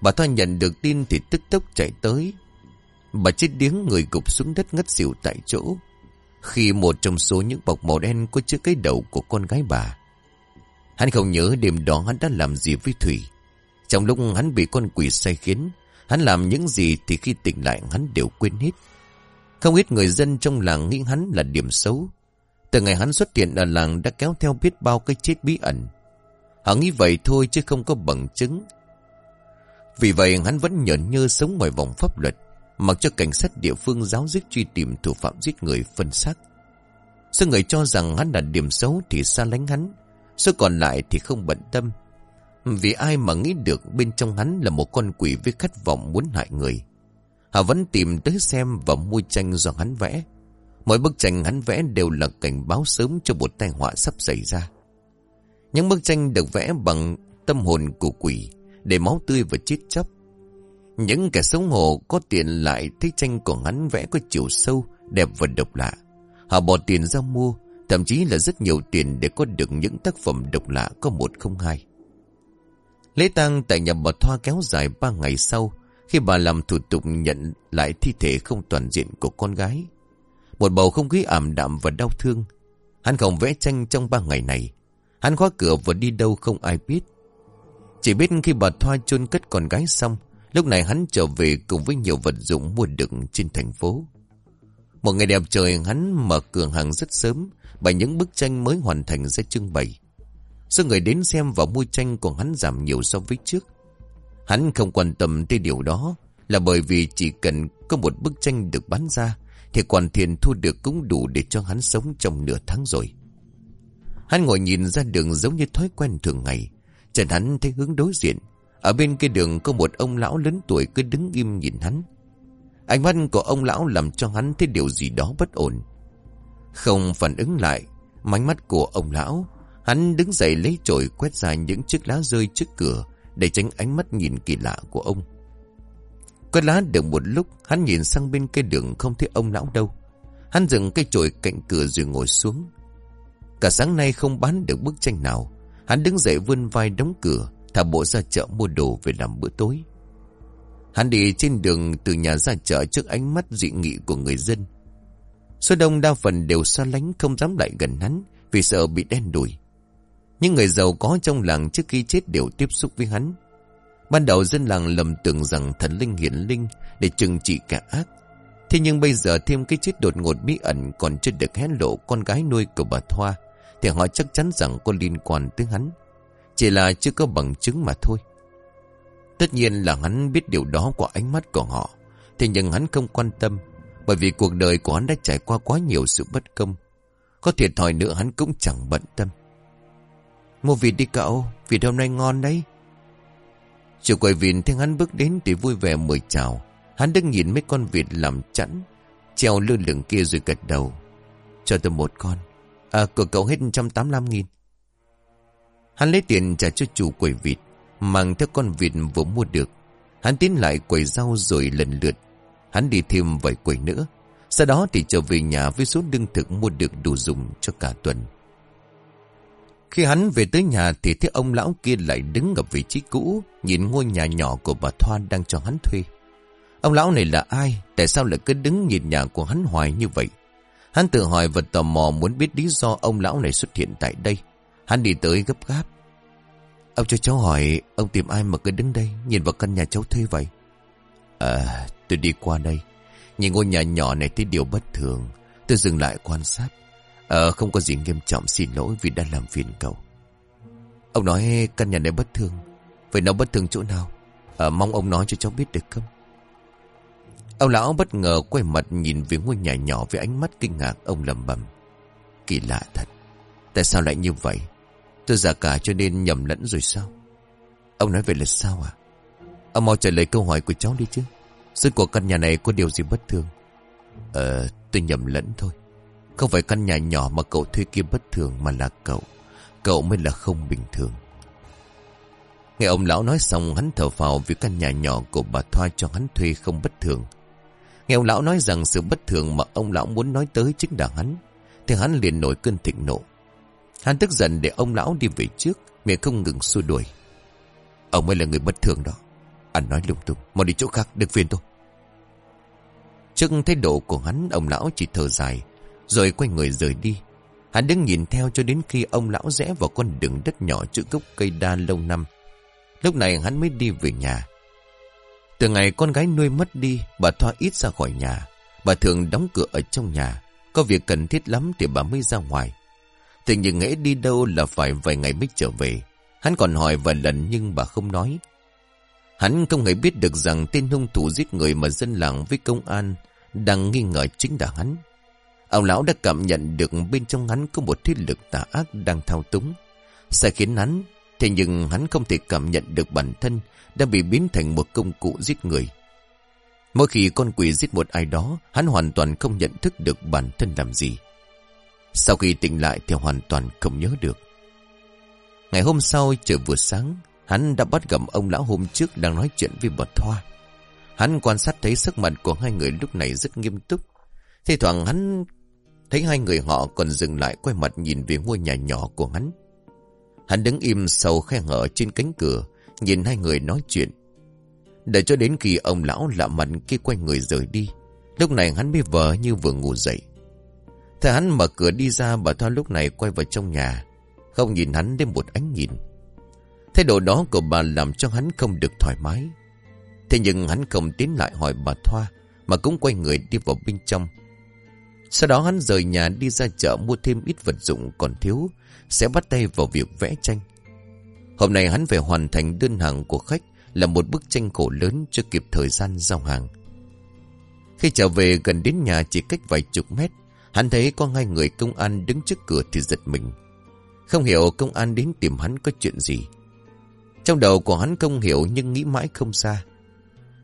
Bà Thoa nhận được tin thì tức tốc chạy tới. Bà chết điếng, người gục xuống đất ngất xỉu tại chỗ. Khi một trong số những bọc màu đen có chứa cái đầu của con gái bà. Hắn không nhớ đêm đó hắn đã làm gì với Thủy. Trong lúc hắn bị con quỷ say khiến, hắn làm những gì thì khi tỉnh lại hắn đều quên hết. Không ít người dân trong làng nghĩ hắn là điểm xấu. Từ ngày hắn xuất hiện ở làng đã kéo theo biết bao cái chết bí ẩn. Họ nghĩ vậy thôi chứ không có bằng chứng. Vì vậy hắn vẫn nhẫn nhơ sống ngoài vòng pháp luật, mặc cho cảnh sát địa phương giáo diết truy tìm thủ phạm giết người phân xác. Số người cho rằng hắn là điểm xấu thì xa lánh hắn, số còn lại thì không bận tâm. Vì ai mà nghĩ được bên trong hắn là một con quỷ với khát vọng muốn hại người. Họ vẫn tìm tới xem và mua tranh do hắn vẽ. Mỗi bức tranh hắn vẽ đều là cảnh báo sớm cho một tai họa sắp xảy ra. Những bức tranh được vẽ bằng tâm hồn của quỷ, để máu tươi và chết chóc. Những kẻ sống hồ có tiền lại thích tranh của hắn vẽ có chiều sâu, đẹp và độc lạ. Họ bỏ tiền ra mua, thậm chí là rất nhiều tiền để có được những tác phẩm độc lạ có một không hai. Lễ tang tại nhà bà Thoa kéo dài ba ngày sau, khi bà làm thủ tục nhận lại thi thể không toàn diện của con gái. Một bầu không khí ảm đạm và đau thương. Hắn không vẽ tranh trong ba ngày này. Hắn khóa cửa và đi đâu không ai biết. Chỉ biết khi bà Thoa chôn cất con gái xong, lúc này hắn trở về cùng với nhiều vật dụng mua được trên thành phố. Một ngày đẹp trời hắn mở cửa hàng rất sớm, và những bức tranh mới hoàn thành sẽ trưng bày. Số người đến xem và mua tranh của hắn giảm nhiều so với trước. Hắn không quan tâm tới điều đó là bởi vì chỉ cần có một bức tranh được bán ra thì khoản tiền thu được cũng đủ để cho hắn sống trong nửa tháng rồi. Hắn ngồi nhìn ra đường giống như thói quen thường ngày. Trần hắn thấy hướng đối diện. Ở bên kia đường có một ông lão lớn tuổi cứ đứng im nhìn hắn. Ánh mắt của ông lão làm cho hắn thấy điều gì đó bất ổn. Không phản ứng lại, mánh mắt của ông lão, hắn đứng dậy lấy chổi quét ra những chiếc lá rơi trước cửa để tránh ánh mắt nhìn kỳ lạ của ông. Quét lá được một lúc, hắn nhìn sang bên cây đường không thấy ông lão đâu. Hắn dừng cây chổi cạnh cửa rồi ngồi xuống. Cả sáng nay không bán được bức tranh nào. Hắn đứng dậy vươn vai đóng cửa, Thả bộ ra chợ mua đồ về làm bữa tối. Hắn đi trên đường từ nhà ra chợ trước ánh mắt dị nghị của người dân. Số đông đa phần đều xa lánh không dám lại gần hắn Vì sợ bị đen đuổi Những người giàu có trong làng trước khi chết đều tiếp xúc với hắn. Ban đầu dân làng lầm tưởng rằng thần linh hiển linh Để trừng trị kẻ ác. Thế nhưng bây giờ thêm cái chết đột ngột bí ẩn Còn chưa được hé lộ con gái nuôi của bà Thoa, Thì họ chắc chắn rằng có liên quan tới hắn. Chỉ là chưa có bằng chứng mà thôi. Tất nhiên là hắn biết điều đó qua ánh mắt của họ, Thế nhưng hắn không quan tâm, Bởi vì cuộc đời của hắn đã trải qua quá nhiều sự bất công. Có thiệt thòi nữa hắn cũng chẳng bận tâm. Mua vịt đi cậu Vịt hôm nay ngon đấy. Chủ quầy vịt thấy hắn bước đến thì vui vẻ mời chào. Hắn đứng nhìn mấy con vịt làm chẵn, Treo lơ lửng kia rồi gật đầu. Cho tôi một con. À của cậu hết 185 nghìn. Hắn lấy tiền trả cho chủ quầy vịt, Mang theo con vịt vừa mua được Hắn tiến lại quầy rau rồi lần lượt Hắn đi thêm vài quầy nữa Sau đó thì trở về nhà với số lương thực mua được đủ dùng cho cả tuần Khi hắn về tới nhà thì thấy ông lão kia lại đứng ở vị trí cũ, Nhìn ngôi nhà nhỏ của bà Thoan đang cho hắn thuê Ông lão này là ai? Tại sao lại cứ đứng nhìn nhà của hắn hoài như vậy? Hắn tự hỏi và tò mò muốn biết lý do ông lão này xuất hiện tại đây. Hắn đi tới gấp gáp. Ông cho cháu hỏi, ông tìm ai mà cứ đứng đây, nhìn vào căn nhà cháu thuê vậy? À, tôi đi qua đây. Nhìn ngôi nhà nhỏ này thấy điều bất thường. Tôi dừng lại quan sát. Ờ, không có gì nghiêm trọng xin lỗi vì đã làm phiền cậu. Ông nói căn nhà này bất thường. Vậy nó bất thường chỗ nào? À, mong ông nói cho cháu biết được không? Ông lão bất ngờ quay mặt nhìn về ngôi nhà nhỏ với ánh mắt kinh ngạc ông lầm bầm. Kỳ lạ thật. Tại sao lại như vậy? Tôi già cả cho nên nhầm lẫn rồi sao? Ông nói về là sao à? Ông mau trả lời câu hỏi của cháu đi chứ. Sức của căn nhà này có điều gì bất thường? Ờ, tôi nhầm lẫn thôi. Không phải căn nhà nhỏ mà cậu thuê kia bất thường mà là cậu. Cậu mới là không bình thường. Nghe ông lão nói xong hắn thở phào vì căn nhà nhỏ của bà Thoa cho hắn thuê không bất thường. Nghe ông lão nói rằng sự bất thường mà ông lão muốn nói tới chính là hắn. Thì hắn liền nổi cơn thịnh nộ. Hắn tức giận để ông lão đi về trước, miệng không ngừng xua đuổi. Ông mới là người bất thường đó. Anh nói lung tung, mau đi chỗ khác, đừng phiền tôi. Trước thái độ của hắn, ông lão chỉ thở dài, rồi quay người rời đi. Hắn đứng nhìn theo cho đến khi ông lão rẽ vào con đường đất nhỏ chữ gốc cây đa lâu năm. Lúc này hắn mới đi về nhà. Từ ngày con gái nuôi mất đi, bà Thoa ít ra khỏi nhà. Bà thường đóng cửa ở trong nhà. Có việc cần thiết lắm thì bà mới ra ngoài. Thế nhưng nghĩ đi đâu là phải vài ngày mới trở về. Hắn còn hỏi vài lần nhưng bà không nói. Hắn không hề biết được rằng tên hung thủ giết người mà dân làng với công an đang nghi ngờ chính là hắn. Ông lão đã cảm nhận được bên trong hắn có một thế lực tà ác đang thao túng. Sẽ khiến hắn, thế nhưng hắn không thể cảm nhận được bản thân đã bị biến thành một công cụ giết người. Mỗi khi con quỷ giết một ai đó, hắn hoàn toàn không nhận thức được bản thân làm gì. Sau khi tỉnh lại thì hoàn toàn không nhớ được. Ngày hôm sau trời vừa sáng, hắn đã bắt gặp ông lão hôm trước đang nói chuyện với bà Thoa. Hắn quan sát thấy sức mạnh của hai người lúc này rất nghiêm túc. Thì thoảng hắn thấy hai người họ còn dừng lại quay mặt nhìn về ngôi nhà nhỏ của hắn. Hắn đứng im sâu khe hở trên cánh cửa, nhìn hai người nói chuyện. Để cho đến khi ông lão lạ mặt kia quay người rời đi. Lúc này hắn mới vờ như vừa ngủ dậy. Thế hắn mở cửa đi ra bà Thoa lúc này quay vào trong nhà. Không nhìn hắn đến một ánh nhìn. Thái độ đó của bà làm cho hắn không được thoải mái. Thế nhưng hắn không tiến lại hỏi bà Thoa mà cũng quay người đi vào bên trong. Sau đó hắn rời nhà đi ra chợ mua thêm ít vật dụng còn thiếu, sẽ bắt tay vào việc vẽ tranh. Hôm nay hắn phải hoàn thành đơn hàng của khách là một bức tranh cổ lớn chưa kịp thời gian giao hàng. Khi trở về gần đến nhà chỉ cách vài chục mét, Hắn thấy có hai người công an đứng trước cửa thì giật mình. Không hiểu công an đến tìm hắn có chuyện gì. Trong đầu của hắn không hiểu nhưng nghĩ mãi không xa.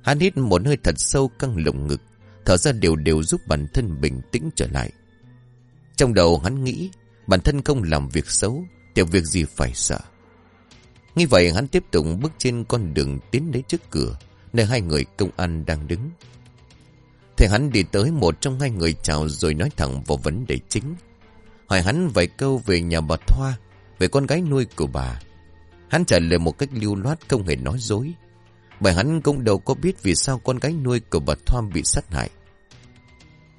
Hắn hít một hơi thật sâu căng lồng ngực, thở ra đều đều giúp bản thân bình tĩnh trở lại. Trong đầu hắn nghĩ bản thân không làm việc xấu, thì việc gì phải sợ. Như vậy hắn tiếp tục bước trên con đường tiến đến trước cửa, nơi hai người công an đang đứng. Thì hắn đi tới một trong hai người chào rồi nói thẳng vào vấn đề chính. Hỏi hắn vài câu về nhà bà Thoa, về con gái nuôi của bà. Hắn trả lời một cách lưu loát không hề nói dối. Bởi hắn cũng đâu có biết vì sao con gái nuôi của bà Thoa bị sát hại.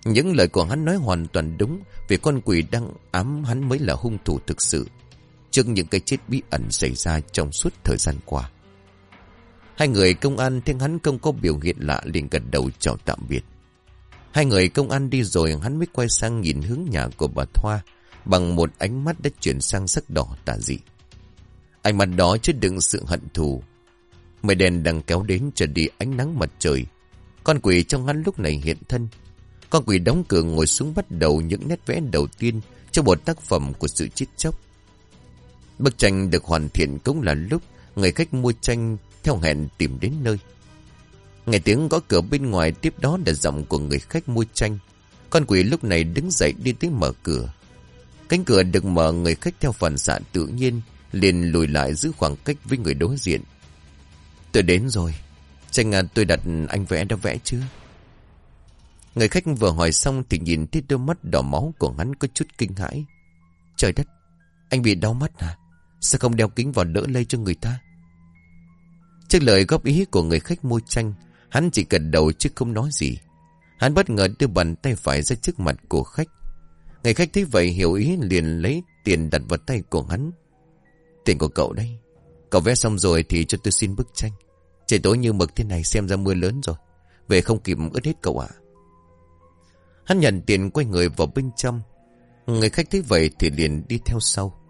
Những lời của hắn nói hoàn toàn đúng vì con quỷ đang ám hắn mới là hung thủ thực sự. Trước những cái chết bí ẩn xảy ra trong suốt thời gian qua. Hai người công an thấy hắn không có biểu hiện lạ liền gật đầu chào tạm biệt. Hai người công an đi rồi, hắn mới quay sang nhìn hướng nhà của bà Thoa, bằng một ánh mắt đã chuyển sang sắc đỏ tà dị. Ánh mắt đó chứa đựng sự hận thù. Mây đèn đang kéo đến trở đi ánh nắng mặt trời. Con quỷ trong hắn lúc này hiện thân. Con quỷ đóng cửa ngồi xuống bắt đầu những nét vẽ đầu tiên cho một tác phẩm của sự chết chóc. Bức tranh được hoàn thiện cũng là lúc người khách mua tranh theo hẹn tìm đến nơi. Nghe tiếng gõ cửa bên ngoài tiếp đó là giọng của người khách mua tranh. Con quỷ lúc này đứng dậy đi tới mở cửa. Cánh cửa được mở người khách theo phản xạ tự nhiên liền lùi lại giữ khoảng cách với người đối diện. Tôi đến rồi. Tranh à, tôi đặt anh vẽ đã vẽ chưa? Người khách vừa hỏi xong thì nhìn thấy đôi mắt đỏ máu của hắn có chút kinh hãi. Trời đất, anh bị đau mắt à? Sao không đeo kính vào đỡ lây cho người ta? Trước lời góp ý của người khách mua tranh, hắn chỉ cần đầu chứ không nói gì. Hắn bất ngờ đưa bàn tay phải ra trước mặt của khách. Người khách thấy vậy hiểu ý liền lấy tiền đặt vào tay của hắn. Tiền của cậu đây. Cậu vẽ xong rồi thì cho tôi xin bức tranh. Trời tối như mực thế này xem ra mưa lớn rồi. Về không kịp ướt hết cậu ạ. Hắn nhận tiền quay người vào bên trong. Người khách thấy vậy thì liền đi theo sau.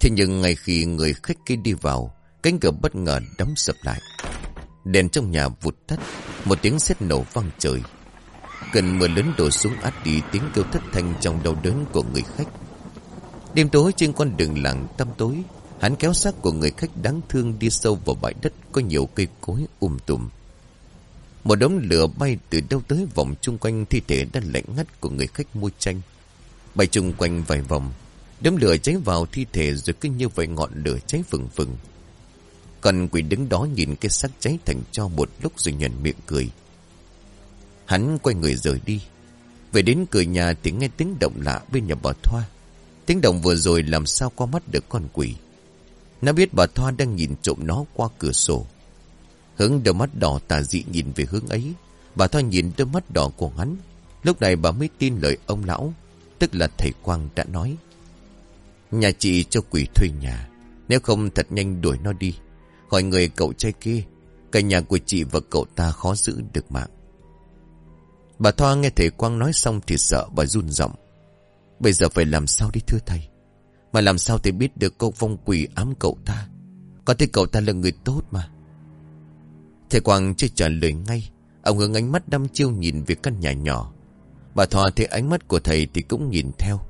Thế nhưng ngay khi người khách kia đi vào, cánh cửa bất ngờ đóng sập lại. Đèn trong nhà vụt tắt, một tiếng sét nổ vang trời. Cần mưa lớn đổ xuống át đi tiếng kêu thất thanh trong đau đớn của người khách. Đêm tối trên con đường làng tăm tối, hắn kéo xác của người khách đáng thương đi sâu vào bãi đất có nhiều cây cối um tùm. Một đống lửa bay từ đâu tới vòng chung quanh thi thể đã lạnh ngắt của người khách mua tranh. Bay chung quanh vài vòng, đống lửa cháy vào thi thể rồi cứ như vậy ngọn lửa cháy phừng phừng. Còn quỷ đứng đó nhìn cái xác cháy thành cho một lúc rồi nhận miệng cười. Hắn quay người rời đi. Về đến cửa nhà thì nghe tiếng động lạ bên nhà bà Thoa. Tiếng động vừa rồi làm sao qua mắt được con quỷ. Nó biết bà Thoa đang nhìn trộm nó qua cửa sổ. Hướng đôi mắt đỏ tà dị nhìn về hướng ấy. Bà Thoa nhìn đôi mắt đỏ của hắn. Lúc này bà mới tin lời ông lão, tức là thầy Quang đã nói. Nhà chị cho quỷ thuê nhà. Nếu không thật nhanh đuổi nó đi. Khỏi người cậu trai kia. Cả nhà của chị và cậu ta khó giữ được mạng. Bà Thoa nghe thầy Quang nói xong thì sợ và run giọng. Bây giờ phải làm sao đi thưa thầy? Mà làm sao thầy biết được câu vong quỷ ám cậu ta? Có thể cậu ta là người tốt mà. Thầy Quang chưa trả lời ngay. Ông hướng ánh mắt đăm chiêu nhìn về căn nhà nhỏ. Bà Thoa thấy ánh mắt của thầy thì cũng nhìn theo.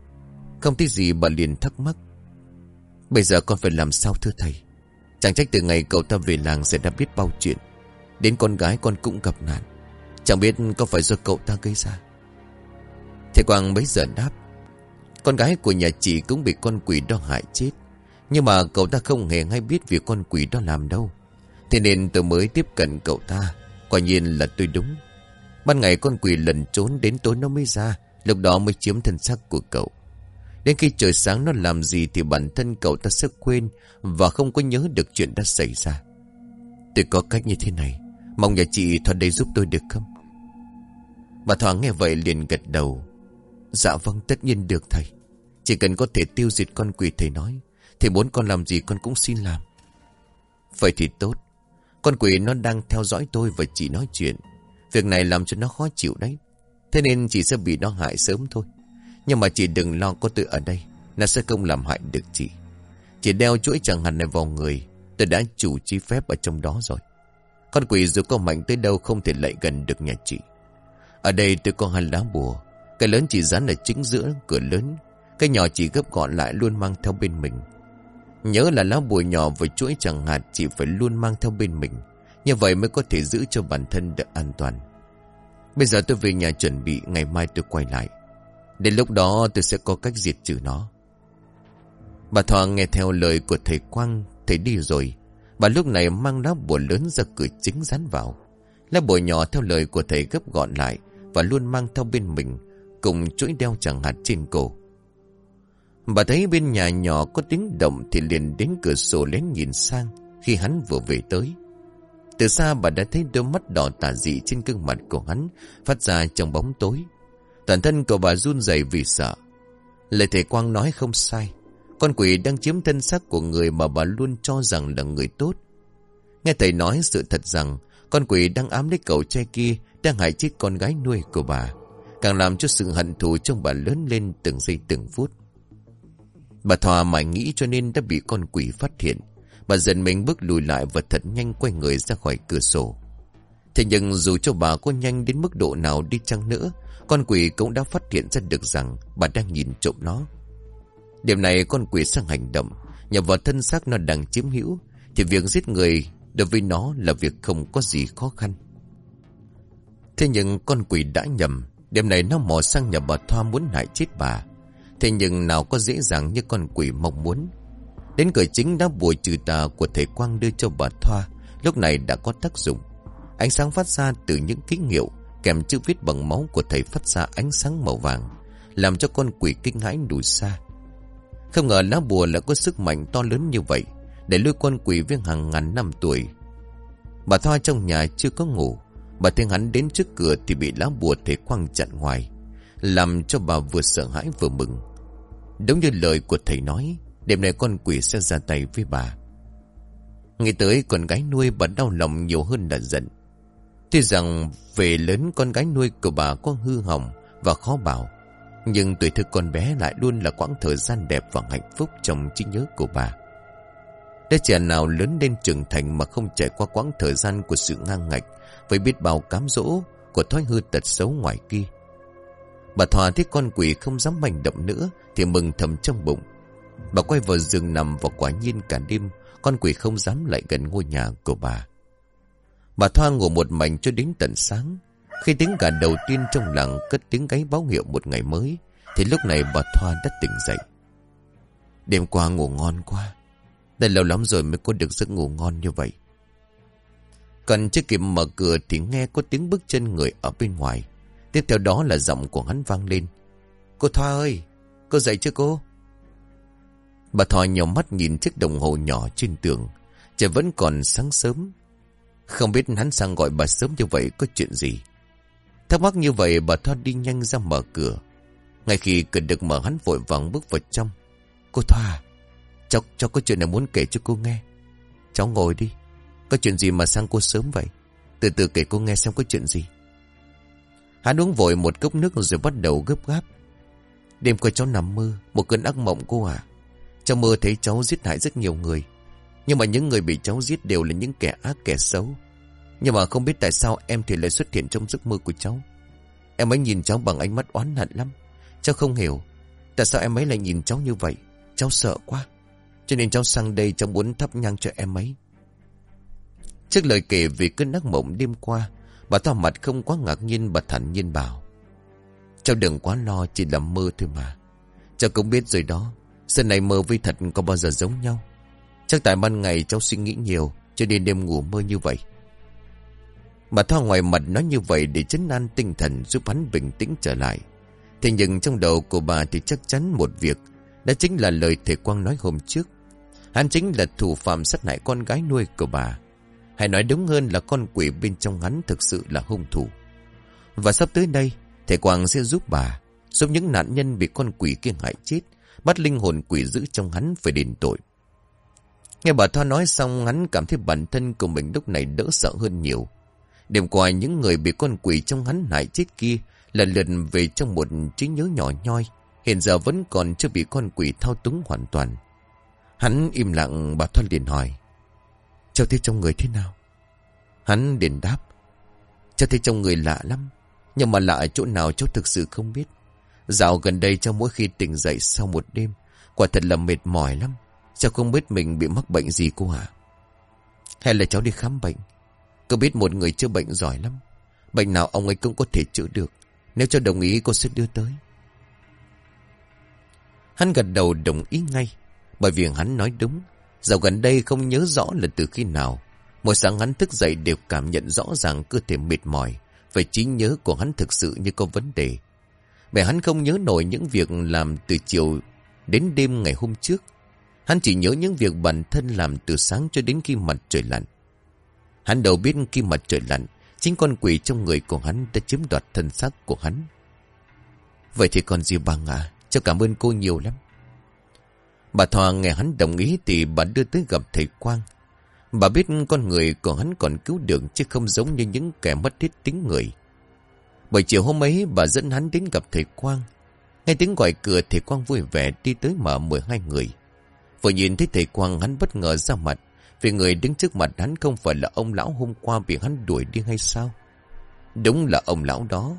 Không thấy gì bà liền thắc mắc. Bây giờ con phải làm sao thưa thầy? Chẳng trách từ ngày cậu ta về làng sẽ đã biết bao chuyện. Đến con gái con cũng gặp nạn. Chẳng biết có phải do cậu ta gây ra. Thầy Quang bấy giờ đáp. Con gái của nhà chị cũng bị con quỷ đó hại chết. Nhưng mà cậu ta không hề hay biết việc con quỷ đó làm đâu. Thế nên tôi mới tiếp cận cậu ta. Quả nhiên là tôi đúng. Ban ngày con quỷ lần trốn đến tối nó mới ra. Lúc đó mới chiếm thân xác của cậu. Đến khi trời sáng nó làm gì thì bản thân cậu ta sẽ quên và không có nhớ được chuyện đã xảy ra. Tôi có cách như thế này. Mong nhà chị thuận đây giúp tôi được không? Bà Thoáng nghe vậy liền gật đầu. Dạ vâng tất nhiên được thầy. Chỉ cần có thể tiêu diệt con quỷ thầy nói. Thì muốn con làm gì con cũng xin làm. Vậy thì tốt. Con quỷ nó đang theo dõi tôi và chị nói chuyện. Việc này làm cho nó khó chịu đấy. Thế nên chị sẽ bị nó hại sớm thôi. Nhưng mà chị đừng lo có tôi ở đây. Nó sẽ không làm hại được chị chỉ đeo chuỗi chẳng hẳn này vào người. Tôi đã chủ chi phép ở trong đó rồi. Con quỷ dù có mạnh tới đâu không thể lại gần được nhà chị. Ở đây tôi có hai lá bùa. Cái lớn chỉ dán ở chính giữa cửa lớn. Cái nhỏ chỉ gấp gọn lại luôn mang theo bên mình. Nhớ là lá bùa nhỏ với chuỗi chẳng hạt chỉ phải luôn mang theo bên mình. Như vậy mới có thể giữ cho bản thân được an toàn. Bây giờ tôi về nhà chuẩn bị, ngày mai tôi quay lại. Đến lúc đó tôi sẽ có cách diệt trừ nó. Bà Thọ nghe theo lời của thầy Quang, thầy đi rồi. Bà lúc này mang lá bùa lớn ra cửa chính dán vào. Lá bùa nhỏ theo lời của thầy gấp gọn lại và luôn mang theo bên mình, cùng chuỗi đeo chẳng hạt trên cổ. Bà thấy bên nhà nhỏ có tiếng động thì liền đến cửa sổ lén nhìn sang khi hắn vừa về tới. Từ xa bà đã thấy đôi mắt đỏ tà dị trên gương mặt của hắn phát ra trong bóng tối. Toàn thân của bà run rẩy vì sợ. Lời thầy Quang nói không sai. Con quỷ đang chiếm thân xác của người mà bà luôn cho rằng là người tốt. Nghe thầy nói sự thật rằng con quỷ đang ám lấy cậu trai kia đang hại chết con gái nuôi của bà. Càng làm cho sự hận thù trong bà lớn lên từng giây từng phút. Bà Thòa mãi nghĩ cho nên đã bị con quỷ phát hiện. Bà dần mình bước lùi lại và thật nhanh quay người ra khỏi cửa sổ. Thế nhưng dù cho bà có nhanh đến mức độ nào đi chăng nữa, con quỷ cũng đã phát hiện ra được rằng bà đang nhìn trộm nó. Điểm này con quỷ sang hành động, nhập vào thân xác nó đang chiếm hữu, thì việc giết người đối với nó là việc không có gì khó khăn. Thế nhưng con quỷ đã nhầm, đêm này nó mò sang nhà bà Thoa muốn hại chết bà. Thế nhưng nào có dễ dàng như con quỷ mong muốn. Đến cửa chính đã bùi trừ tà của thầy Quang đưa cho bà Thoa, lúc này đã có tác dụng. Ánh sáng phát ra từ những ký hiệu kèm chữ viết bằng máu của thầy phát ra ánh sáng màu vàng, làm cho con quỷ kinh hãi đủ xa. Không ngờ lá bùa lại có sức mạnh to lớn như vậy, để lôi con quỷ viên hàng ngàn năm tuổi. Bà Thoa trong nhà chưa có ngủ, bà thấy hắn đến trước cửa thì bị lá bùa thế quăng chặn ngoài, làm cho bà vừa sợ hãi vừa mừng. Đúng như lời của thầy nói, đêm nay con quỷ sẽ ra tay với bà. Nghĩ tới con gái nuôi bà đau lòng nhiều hơn là giận. Tuy rằng về lớn con gái nuôi của bà có hư hỏng và khó bảo. Nhưng tuổi thơ con bé lại luôn là quãng thời gian đẹp và hạnh phúc trong trí nhớ của bà. Đứa trẻ nào lớn lên trưởng thành mà không trải qua quãng thời gian của sự ngang ngạch với biết bao cám dỗ của thói hư tật xấu ngoài kia. Bà Thòa thấy con quỷ không dám manh động nữa thì mừng thầm trong bụng. Bà quay vào giường nằm và quả nhiên cả đêm, con quỷ không dám lại gần ngôi nhà của bà. Bà Thoa ngủ một mảnh cho đến tận sáng. Khi tiếng gà đầu tiên trong làng cất tiếng gáy báo hiệu một ngày mới, thì lúc này bà Thoa đã tỉnh dậy. Đêm qua ngủ ngon quá. Đã lâu lắm rồi mới có được giấc ngủ ngon như vậy. Cần chưa kịp mở cửa thì nghe có tiếng bước chân người ở bên ngoài. Tiếp theo đó là giọng của hắn vang lên. Cô Thoa ơi, cô dậy chưa cô? Bà Thoa nhỏ mắt nhìn chiếc đồng hồ nhỏ trên tường. Trời vẫn còn sáng sớm. Không biết hắn sang gọi bà sớm như vậy có chuyện gì. Thắc mắc như vậy bà Thoa đi nhanh ra mở cửa. Ngay khi cửa được mở hắn vội vàng bước vào trong. Cô Thoa, cháu, cháu có chuyện này muốn kể cho cô nghe. Cháu ngồi đi. Có chuyện gì mà sang cô sớm vậy? Từ từ kể cô nghe xem có chuyện gì. Hắn uống vội một cốc nước rồi bắt đầu gấp gáp. Đêm qua cháu nằm mơ, một cơn ác mộng cô à. Cháu mơ thấy cháu giết hại rất nhiều người. Nhưng mà những người bị cháu giết đều là những kẻ ác kẻ xấu. Nhưng mà không biết tại sao em thì lại xuất hiện trong giấc mơ của cháu. Em ấy nhìn cháu bằng ánh mắt oán hận lắm. Cháu không hiểu. Tại sao em ấy lại nhìn cháu như vậy? Cháu sợ quá. Cho nên cháu sang đây cháu muốn thắp nhang cho em ấy. Trước lời kể về cơn ác mộng đêm qua, bà tỏ mặt không quá ngạc nhiên bà thản nhiên bảo. Cháu đừng quá lo chỉ là mơ thôi mà. Cháu cũng biết rồi đó. Giờ này mơ với thật có bao giờ giống nhau. Chắc tại ban ngày cháu suy nghĩ nhiều Cho nên đêm ngủ mơ như vậy Bà Thoa ngoài mặt nói như vậy Để chấn an tinh thần giúp hắn bình tĩnh trở lại. Thế nhưng trong đầu của bà Thì chắc chắn một việc, Đó chính là lời thầy Quang nói hôm trước. Hắn chính là thủ phạm sát hại con gái nuôi của bà. Hay nói đúng hơn là con quỷ bên trong hắn Thực sự là hung thủ. Và sắp tới đây, Thầy Quang sẽ giúp bà, Giúp những nạn nhân bị con quỷ kia hại chết, Bắt linh hồn quỷ giữ trong hắn phải đền tội. Nghe bà Thoa nói xong, hắn cảm thấy bản thân của mình lúc này đỡ sợ hơn nhiều. Đêm qua những người bị con quỷ trong hắn hại chết kia lần lượt về trong một trí nhớ nhỏ nhoi. Hiện giờ vẫn còn chưa bị con quỷ thao túng hoàn toàn. Hắn im lặng, bà Thoa liền hỏi. Cháu thấy trong người thế nào? Hắn liền đáp. Cháu thấy trong người lạ lắm. Nhưng mà lạ ở chỗ nào cháu thực sự không biết. Dạo gần đây cháu mỗi khi tỉnh dậy sau một đêm. Quả thật là mệt mỏi lắm. Cháu không biết mình bị mắc bệnh gì cô hả? Hay là cháu đi khám bệnh? Cô biết một người chữa bệnh giỏi lắm. Bệnh nào ông ấy cũng có thể chữa được. Nếu cho đồng ý, cô sẽ đưa tới. Hắn gật đầu đồng ý ngay. Bởi vì hắn nói đúng. Dạo gần đây không nhớ rõ là từ khi nào. Mỗi sáng hắn thức dậy đều cảm nhận rõ ràng cơ thể mệt mỏi. Về trí nhớ của hắn thực sự như có vấn đề. mẹ hắn không nhớ nổi những việc làm từ chiều Đến đêm ngày hôm trước Hắn chỉ nhớ những việc bản thân làm từ sáng cho đến khi mặt trời lặn Hắn đâu biết khi mặt trời lặn, Chính con quỷ trong người của hắn đã chiếm đoạt thân xác của hắn. Vậy thì còn gì bằng à Cho cảm ơn cô nhiều lắm. Bà Thòa nghe hắn đồng ý Thì bà đưa tới gặp thầy Quang. Bà biết con người của hắn còn cứu được Chứ không giống như những kẻ mất hết tính người. Bởi chiều hôm ấy, Bà dẫn hắn đến gặp thầy Quang. Nghe tiếng gọi cửa, thầy Quang vui vẻ Đi tới mở mười hai người. Vừa nhìn thấy thầy Quang, hắn bất ngờ ra mặt. Vì người đứng trước mặt hắn không phải là ông lão hôm qua bị hắn đuổi đi hay sao? Đúng là ông lão đó.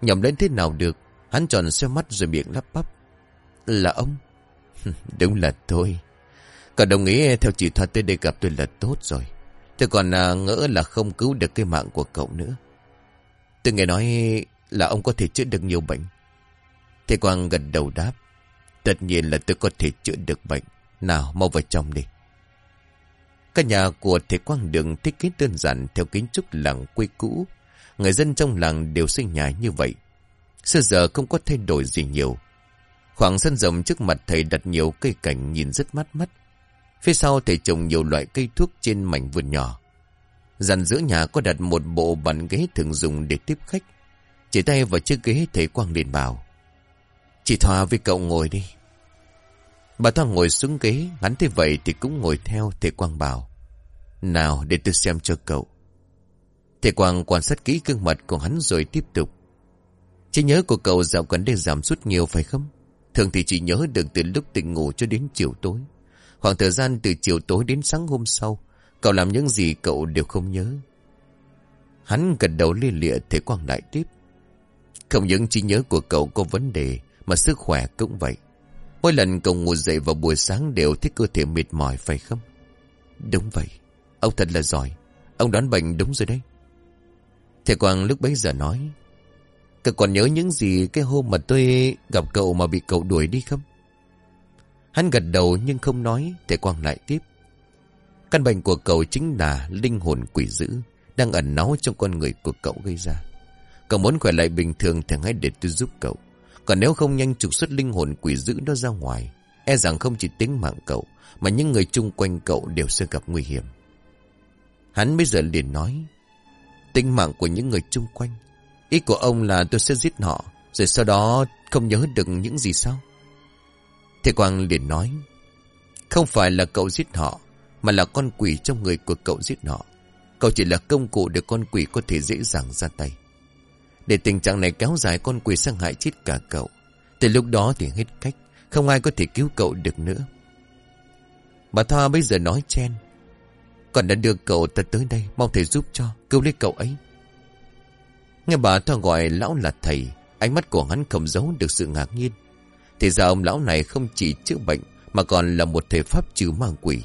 Nhầm đến thế nào được Hắn tròn xe mắt rồi miệng lắp bắp. Là ông? Đúng là tôi. Cả đồng ý theo chị thuật tới đây gặp tôi là tốt rồi. Tôi còn à, ngỡ là không cứu được cái mạng của cậu nữa. Tôi nghe nói là ông có thể chữa được nhiều bệnh. Thế Quang gật đầu đáp. Tất nhiên là tôi có thể chữa được bệnh. Nào mau vào trong đi các nhà của Thế Quang đường thiết kế đơn giản theo kiến trúc làng quê cũ Người dân trong làng đều xây nhà như vậy Xưa giờ không có thay đổi gì nhiều Khoảng sân rộng trước mặt thầy đặt nhiều cây cảnh nhìn rất mát mắt. Phía sau thầy trồng nhiều loại cây thuốc trên mảnh vườn nhỏ. Dàn giữa nhà có đặt một bộ bàn ghế thường dùng để tiếp khách. Chỉ tay vào chiếc ghế thầy Quang liền bảo. Chị Thoa với cậu ngồi đi. Bà Thoa ngồi xuống ghế, hắn thế vậy thì cũng ngồi theo thầy Quang bảo. Nào để tôi xem cho cậu. Thầy Quang quan sát kỹ gương mặt của hắn rồi tiếp tục. Trí nhớ của cậu dạo gần đây giảm sút nhiều phải không? Thường thì chỉ nhớ được từ lúc tỉnh ngủ cho đến chiều tối. Khoảng thời gian từ chiều tối đến sáng hôm sau, cậu làm những gì cậu đều không nhớ. Hắn gật đầu lia lịa thế quang đại tiếp. Không những trí nhớ của cậu có vấn đề, mà sức khỏe cũng vậy. Mỗi lần cậu ngủ dậy vào buổi sáng đều thấy cơ thể mệt mỏi phải không? Đúng vậy. Ông thật là giỏi. Ông đoán bệnh đúng rồi đấy. Thầy Quang lúc bấy giờ nói. Cậu còn nhớ những gì cái hôm mà tôi gặp cậu mà bị cậu đuổi đi không? Hắn gật đầu nhưng không nói, thầy Quang lại tiếp. Căn bệnh của cậu chính là linh hồn quỷ dữ, đang ẩn náu trong con người của cậu gây ra. Cậu muốn khỏe lại bình thường thì hãy để tôi giúp cậu. Còn nếu không nhanh trục xuất linh hồn quỷ dữ đó ra ngoài, e rằng không chỉ tính mạng cậu, mà những người chung quanh cậu đều sẽ gặp nguy hiểm. Hắn bây giờ liền nói, tính mạng của những người chung quanh Ý của ông là tôi sẽ giết họ Rồi sau đó không nhớ được những gì sao? Thầy Quang liền nói Không phải là cậu giết họ Mà là con quỷ trong người của cậu giết họ. Cậu chỉ là công cụ để con quỷ có thể dễ dàng ra tay. Để tình trạng này kéo dài con quỷ sang hại chết cả cậu. Từ lúc đó thì hết cách Không ai có thể cứu cậu được nữa. Bà Thoa bây giờ nói chen còn đã đưa cậu ta tới đây Mong thầy giúp cho Cứu lấy cậu ấy Nghe bà thoa gọi lão là thầy, ánh mắt của hắn không giấu được sự ngạc nhiên. Thì ra ông lão này không chỉ chữa bệnh, mà còn là một thể pháp trừ ma quỷ.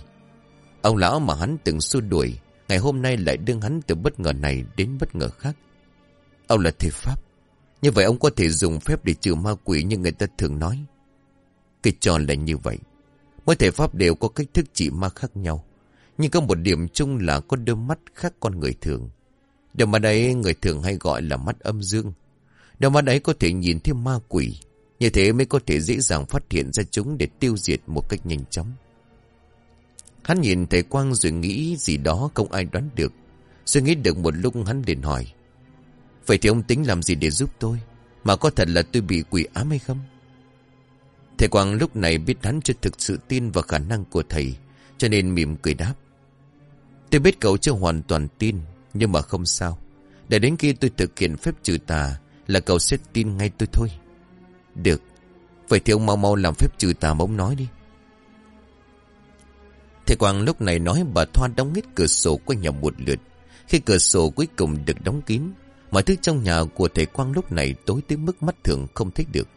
Ông lão mà hắn từng xua đuổi, ngày hôm nay lại đưa hắn từ bất ngờ này đến bất ngờ khác. Ông là thể pháp. Như vậy ông có thể dùng phép để trừ ma quỷ như người ta thường nói. Cái tròn là như vậy. Mỗi thể pháp đều có cách thức trị ma khác nhau. Nhưng có một điểm chung là có đôi mắt khác con người thường. Đôi mắt ấy người thường hay gọi là mắt âm dương. Đôi mắt ấy có thể nhìn thấy ma quỷ. Như thế mới có thể dễ dàng phát hiện ra chúng để tiêu diệt một cách nhanh chóng. Hắn nhìn thầy Quang rồi nghĩ gì đó không ai đoán được. Suy nghĩ được một lúc hắn liền hỏi. Vậy thì ông tính làm gì để giúp tôi? Mà có thật là tôi bị quỷ ám hay không? Thầy Quang lúc này biết hắn chưa thực sự tin vào khả năng của thầy, cho nên mỉm cười đáp. Tôi biết cậu chưa hoàn toàn tin, nhưng mà không sao. Để đến khi tôi thực hiện phép trừ tà Là cậu sẽ tin ngay tôi thôi. Được. Vậy thì ông mau mau làm phép trừ tà mà ông nói đi. Thầy Quang lúc này nói bà Thoa đóng hết cửa sổ của nhà một lượt. Khi cửa sổ cuối cùng được đóng kín Mọi thứ trong nhà của thầy Quang lúc này tối tới mức mắt thường không thích được.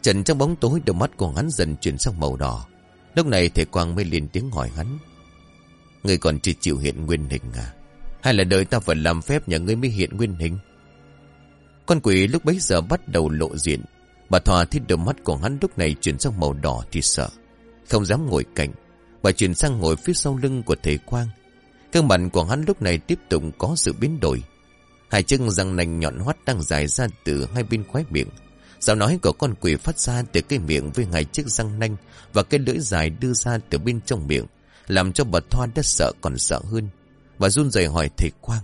Trần trong bóng tối đôi mắt của hắn dần chuyển sang màu đỏ. Lúc này thầy Quang mới liền tiếng hỏi hắn. Người còn chưa chịu hiện nguyên hình à? Hay là đợi ta phải làm phép nhà ngươi mới hiện nguyên hình? Con quỷ lúc bấy giờ bắt đầu lộ diện. Bà Thòa thấy đôi mắt của hắn lúc này chuyển sang màu đỏ thì sợ. Không dám ngồi cạnh. Bà chuyển sang ngồi phía sau lưng của thầy Quang. Cơ mặt của hắn lúc này tiếp tục có sự biến đổi. Hai chân răng nành nhọn hoắt đang dài ra từ hai bên khóe miệng. Giọng nói của con quỷ phát ra từ cái miệng với hai chiếc răng nanh và cái lưỡi dài đưa ra từ bên trong miệng, làm cho bà Thoa đã sợ còn sợ hơn. Và run rẩy hỏi thầy Quang.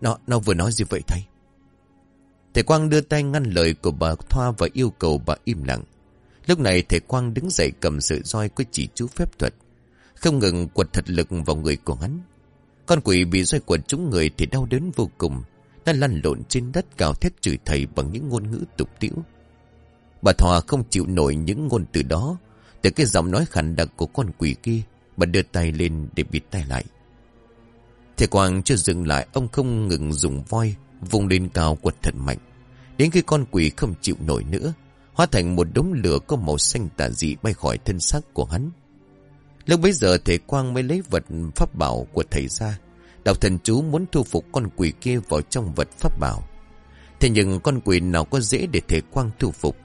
Nó, nó vừa nói gì vậy thầy? Thầy Quang đưa tay ngăn lời của bà Thoa và yêu cầu bà im lặng. Lúc này thầy Quang đứng dậy cầm sợi roi của chỉ chú phép thuật. Không ngừng quật thật lực vào người của hắn. Con quỷ bị roi quật trúng người thì đau đớn vô cùng. Nó lăn lộn trên đất cào thét chửi thầy bằng những ngôn ngữ tục tiễu. Bà Thoa không chịu nổi những ngôn từ đó. Từ cái giọng nói khẳng đặc của con quỷ kia, bà đưa tay lên để bịt tay lại. Thầy Quang chưa dừng lại, ông không ngừng dùng voi, vùng lên cao quật thật mạnh. Đến khi con quỷ không chịu nổi nữa, hóa thành một đống lửa có màu xanh tà dị bay khỏi thân xác của hắn. Lúc bấy giờ thầy Quang mới lấy vật pháp bảo của thầy ra, đọc thần chú muốn thu phục con quỷ kia vào trong vật pháp bảo. Thế nhưng con quỷ nào có dễ để thầy Quang thu phục.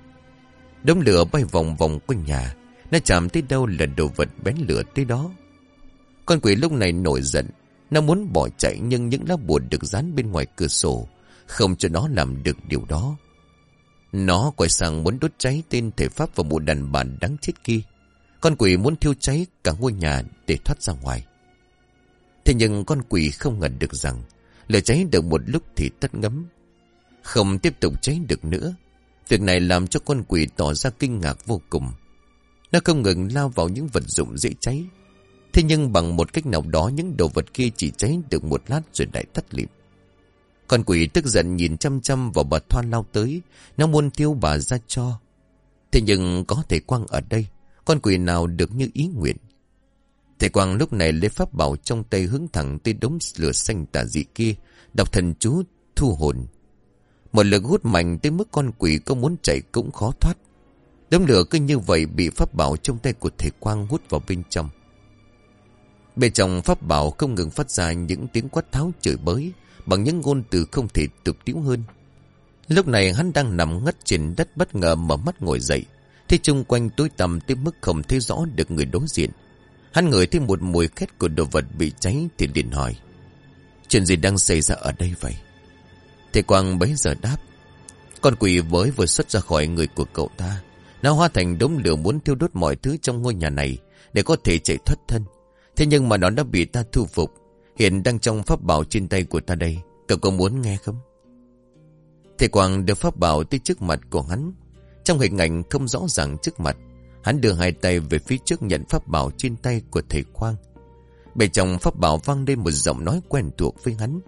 Đống lửa bay vòng vòng quanh nhà, nó chạm tới đâu là đồ vật bén lửa tới đó. Con quỷ lúc này nổi giận, nó muốn bỏ chạy nhưng những lá bùa được dán bên ngoài cửa sổ, không cho nó làm được điều đó. Nó quay sang muốn đốt cháy tên thể pháp và một đàn bà đáng chết kia. Con quỷ muốn thiêu cháy cả ngôi nhà để thoát ra ngoài. Thế nhưng con quỷ không ngờ được rằng lửa cháy được một lúc thì tắt ngấm. Không tiếp tục cháy được nữa. Việc này làm cho con quỷ tỏ ra kinh ngạc vô cùng. Nó không ngừng lao vào những vật dụng dễ cháy. Thế nhưng bằng một cách nào đó những đồ vật kia chỉ cháy được một lát rồi lại tắt lịm. Con quỷ tức giận nhìn chăm chăm vào bà Thoan lao tới, nó muốn tiêu bà ra cho. Thế nhưng có thể quang ở đây, con quỷ nào được như ý nguyện. Thầy Quang lúc này lấy pháp bảo trong tay hướng thẳng tới đống lửa xanh tà dị kia, đọc thần chú, thu hồn. Một lực hút mạnh tới mức con quỷ có muốn chạy cũng khó thoát. Đống lửa cứ như vậy bị pháp bảo trong tay của thầy Quang hút vào bên trong. Bên trong pháp bảo không ngừng phát ra những tiếng quát tháo chửi bới bằng những ngôn từ không thể tục tiếu hơn. Lúc này hắn đang nằm ngất trên đất bất ngờ mở mắt ngồi dậy. Thế chung quanh tối tăm tới mức không thấy rõ được người đối diện. Hắn ngửi thêm một mùi khét của đồ vật bị cháy thì liền hỏi. Chuyện gì đang xảy ra ở đây vậy? Thầy Quang bấy giờ đáp. Con quỷ với vừa xuất ra khỏi người của cậu ta. Nó hóa thành đống lửa muốn thiêu đốt mọi thứ trong ngôi nhà này để có thể chạy thoát thân. Thế nhưng mà nó đã bị ta thu phục. Hiện đang trong pháp bảo trên tay của ta đây. Cậu có muốn nghe không? Thầy Quang đưa pháp bảo tới trước mặt của hắn. Trong hình ảnh không rõ ràng trước mặt. Hắn đưa hai tay về phía trước nhận pháp bảo trên tay của thầy Quang. Bên trong pháp bảo vang lên một giọng nói quen thuộc với hắn.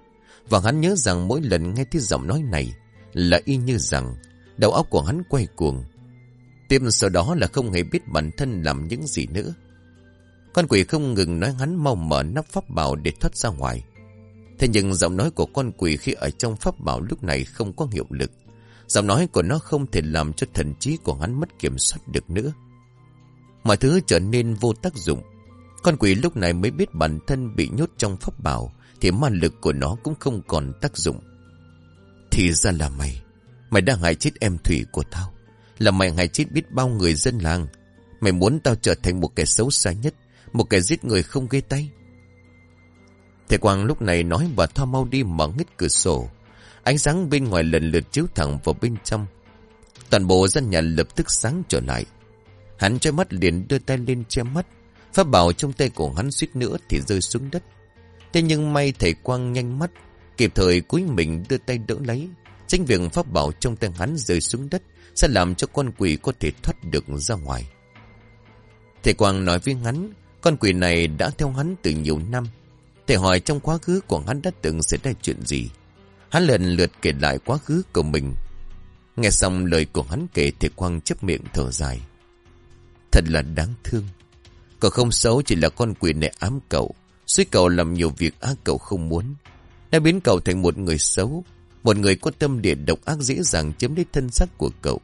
Và hắn nhớ rằng mỗi lần nghe thấy giọng nói này là y như rằng đầu óc của hắn quay cuồng. Tiếp sau đó là không hề biết bản thân làm những gì nữa. Con quỷ không ngừng nói hắn mau mở nắp pháp bảo để thoát ra ngoài. Thế nhưng giọng nói của con quỷ khi ở trong pháp bảo lúc này không có hiệu lực. Giọng nói của nó không thể làm cho thần trí của hắn mất kiểm soát được nữa. Mọi thứ trở nên vô tác dụng. Con quỷ lúc này mới biết bản thân bị nhốt trong pháp bảo, thì ma lực của nó cũng không còn tác dụng. Thì ra là mày. Mày đang hại chết em Thủy của tao. Là mày hại chết biết bao người dân làng. Mày muốn tao trở thành một kẻ xấu xa nhất. Một kẻ giết người không gây tay. Thầy Quang lúc này nói bà Thoa mau đi mở hết cửa sổ. Ánh sáng bên ngoài lần lượt chiếu thẳng vào bên trong. Toàn bộ dân nhà lập tức sáng trở lại. Hắn cho mắt liền đưa tay lên che mắt. Pháp bảo trong tay của hắn suýt nữa thì rơi xuống đất. Thế nhưng may thầy Quang nhanh mắt. Kịp thời cúi mình đưa tay đỡ lấy. Tránh việc pháp bảo trong tay hắn rơi xuống đất sẽ làm cho con quỷ có thể thoát được ra ngoài. Thầy Quang nói với hắn, con quỷ này đã theo hắn từ nhiều năm. Thầy hỏi trong quá khứ của hắn đã từng xảy ra chuyện gì. Hắn lần lượt kể lại quá khứ của mình. Nghe xong lời của hắn kể thầy Quang chấp miệng thở dài. Thật là đáng thương. Cậu không xấu chỉ là con quỷ này ám cậu. Suy cậu làm nhiều việc ác cậu không muốn. Đã biến cậu thành một người xấu. Một người có tâm địa độc ác dễ dàng chiếm lấy thân xác của cậu.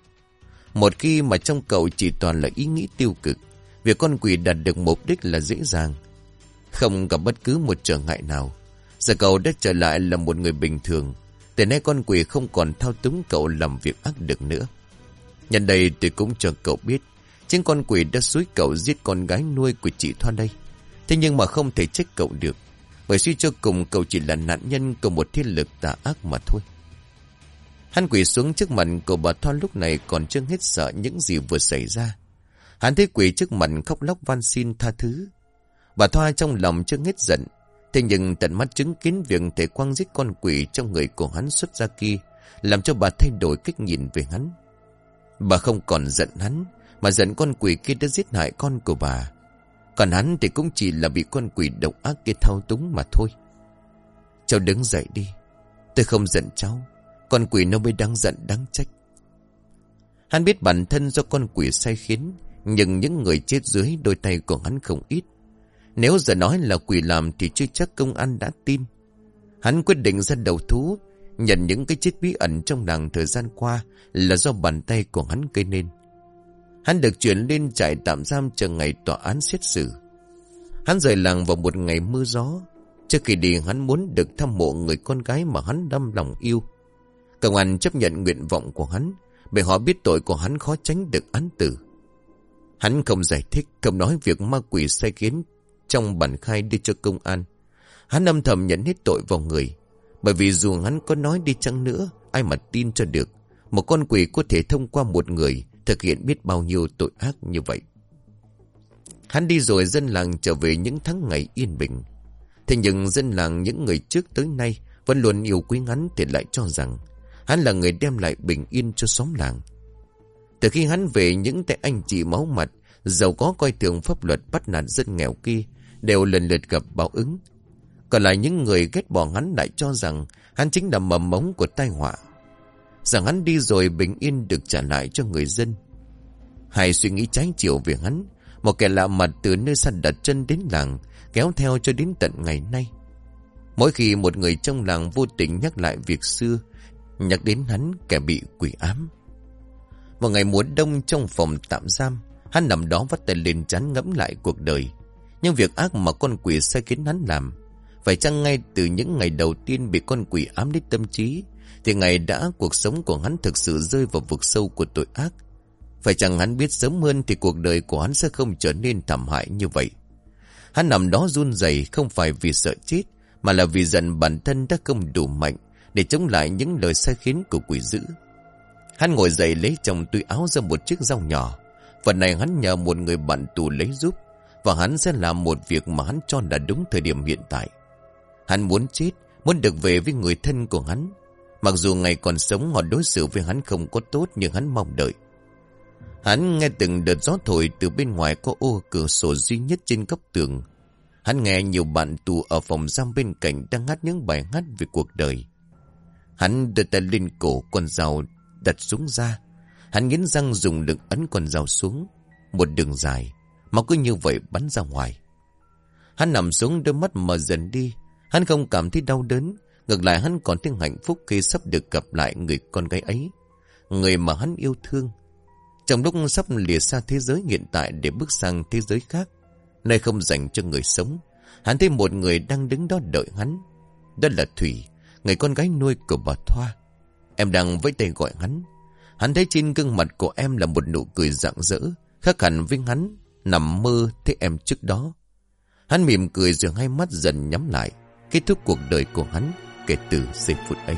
Một khi mà trong cậu chỉ toàn là ý nghĩ tiêu cực. Việc con quỷ đạt được mục đích là dễ dàng. Không gặp bất cứ một trở ngại nào. Giờ cậu đã trở lại là một người bình thường. Từ nay con quỷ không còn thao túng cậu làm việc ác được nữa. Nhân đây tôi cũng cho cậu biết. Chính con quỷ đã suối cậu giết con gái nuôi của chị Thoan đây. Thế nhưng mà không thể trách cậu được. Bởi suy cho cùng cậu chỉ là nạn nhân của một thiên lực tà ác mà thôi. Hắn quỳ xuống trước mặt của bà Thoa lúc này còn chưa hết sợ những gì vừa xảy ra. Hắn thấy quỳ trước mặt khóc lóc van xin tha thứ. Bà Thoa trong lòng chưa hết giận. Thế nhưng tận mắt chứng kiến việc thể quang giết con quỷ trong người của hắn xuất ra kia, làm cho bà thay đổi cách nhìn về hắn. Bà không còn giận hắn, mà giận con quỷ kia đã giết hại con của bà. Còn hắn thì cũng chỉ là bị con quỷ độc ác kia thao túng mà thôi. Cháu đứng dậy đi. Tôi không giận cháu. Con quỷ nó mới đáng giận đáng trách. Hắn biết bản thân do con quỷ sai khiến, nhưng những người chết dưới đôi tay của hắn không ít. Nếu giờ nói là quỷ làm thì chưa chắc công an đã tin. Hắn quyết định ra đầu thú, nhận những cái chết bí ẩn trong làng thời gian qua là do bàn tay của hắn gây nên. Hắn được chuyển lên trại tạm giam chờ ngày tòa án xét xử. Hắn rời làng vào một ngày mưa gió. Trước khi đi hắn muốn được thăm mộ người con gái mà hắn đâm lòng yêu. Công an chấp nhận nguyện vọng của hắn, bởi họ biết tội của hắn khó tránh được án tử. Hắn không giải thích, không nói việc ma quỷ sai khiến trong bản khai đưa cho công an. Hắn âm thầm nhận hết tội vào người. Bởi vì dù hắn có nói đi chăng nữa, ai mà tin cho được. Một con quỷ có thể thông qua một người thực hiện biết bao nhiêu tội ác như vậy. Hắn đi rồi dân làng trở về những tháng ngày yên bình. Thế nhưng dân làng những người trước tới nay vẫn luôn yêu quý hắn thì lại cho rằng hắn là người đem lại bình yên cho xóm làng. Từ khi hắn về những tay anh chị máu mặt, giàu có coi thường pháp luật bắt nạt dân nghèo kia, đều lần lượt gặp báo ứng. Còn lại những người ghét bỏ hắn lại cho rằng hắn chính là mầm mống của tai họa. Rằng hắn đi rồi bình yên được trả lại cho người dân. Hai suy nghĩ trái chiều về hắn, một kẻ lạ mặt từ nơi xa đặt chân đến làng, kéo theo cho đến tận ngày nay. Mỗi khi một người trong làng vô tình nhắc lại việc xưa, nhắc đến hắn kẻ bị quỷ ám. Một ngày mùa đông trong phòng tạm giam, hắn nằm đó vắt tay lên chán ngẫm lại cuộc đời. Nhưng việc ác mà con quỷ sai khiến hắn làm, phải chăng ngay từ những ngày đầu tiên bị con quỷ ám đến tâm trí, thì ngày đã cuộc sống của hắn thực sự rơi vào vực sâu của tội ác. Phải chăng hắn biết sớm hơn thì cuộc đời của hắn sẽ không trở nên thảm hại như vậy. Hắn nằm đó run rẩy không phải vì sợ chết, mà là vì giận bản thân đã không đủ mạnh để chống lại những lời sai khiến của quỷ dữ. Hắn ngồi dậy lấy trong túi áo ra một chiếc dao nhỏ. Phần này hắn nhờ một người bạn tù lấy giúp, và hắn sẽ làm một việc mà hắn cho là đúng thời điểm hiện tại. Hắn muốn chết, muốn được về với người thân của hắn. Mặc dù ngày còn sống họ đối xử với hắn không có tốt như hắn mong đợi. Hắn nghe từng đợt gió thổi từ bên ngoài có ô cửa sổ duy nhất trên góc tường. Hắn nghe nhiều bạn tù ở phòng giam bên cạnh đang hát những bài hát về cuộc đời. Hắn đưa tay lên cổ con dao đặt xuống ra. Hắn nghiến răng dùng lực ấn con dao xuống. Một đường dài, mà cứ như vậy bắn ra ngoài. Hắn nằm xuống đôi mắt mở dần đi. Hắn không cảm thấy đau đớn. Ngược lại hắn còn thấy hạnh phúc khi sắp được gặp lại người con gái ấy. Người mà hắn yêu thương. Trong lúc sắp lìa xa thế giới hiện tại để bước sang thế giới khác, nơi không dành cho người sống, hắn thấy một người đang đứng đó đợi hắn. Đó là Thủy, người con gái nuôi của bà Thoa. Em đang với tay gọi hắn. Hắn thấy trên gương mặt của em là một nụ cười rạng rỡ, khác hẳn với hắn, nằm mơ thấy em trước đó. Hắn mỉm cười rồi hai mắt dần nhắm lại, kết thúc cuộc đời của hắn kể từ giây phút ấy.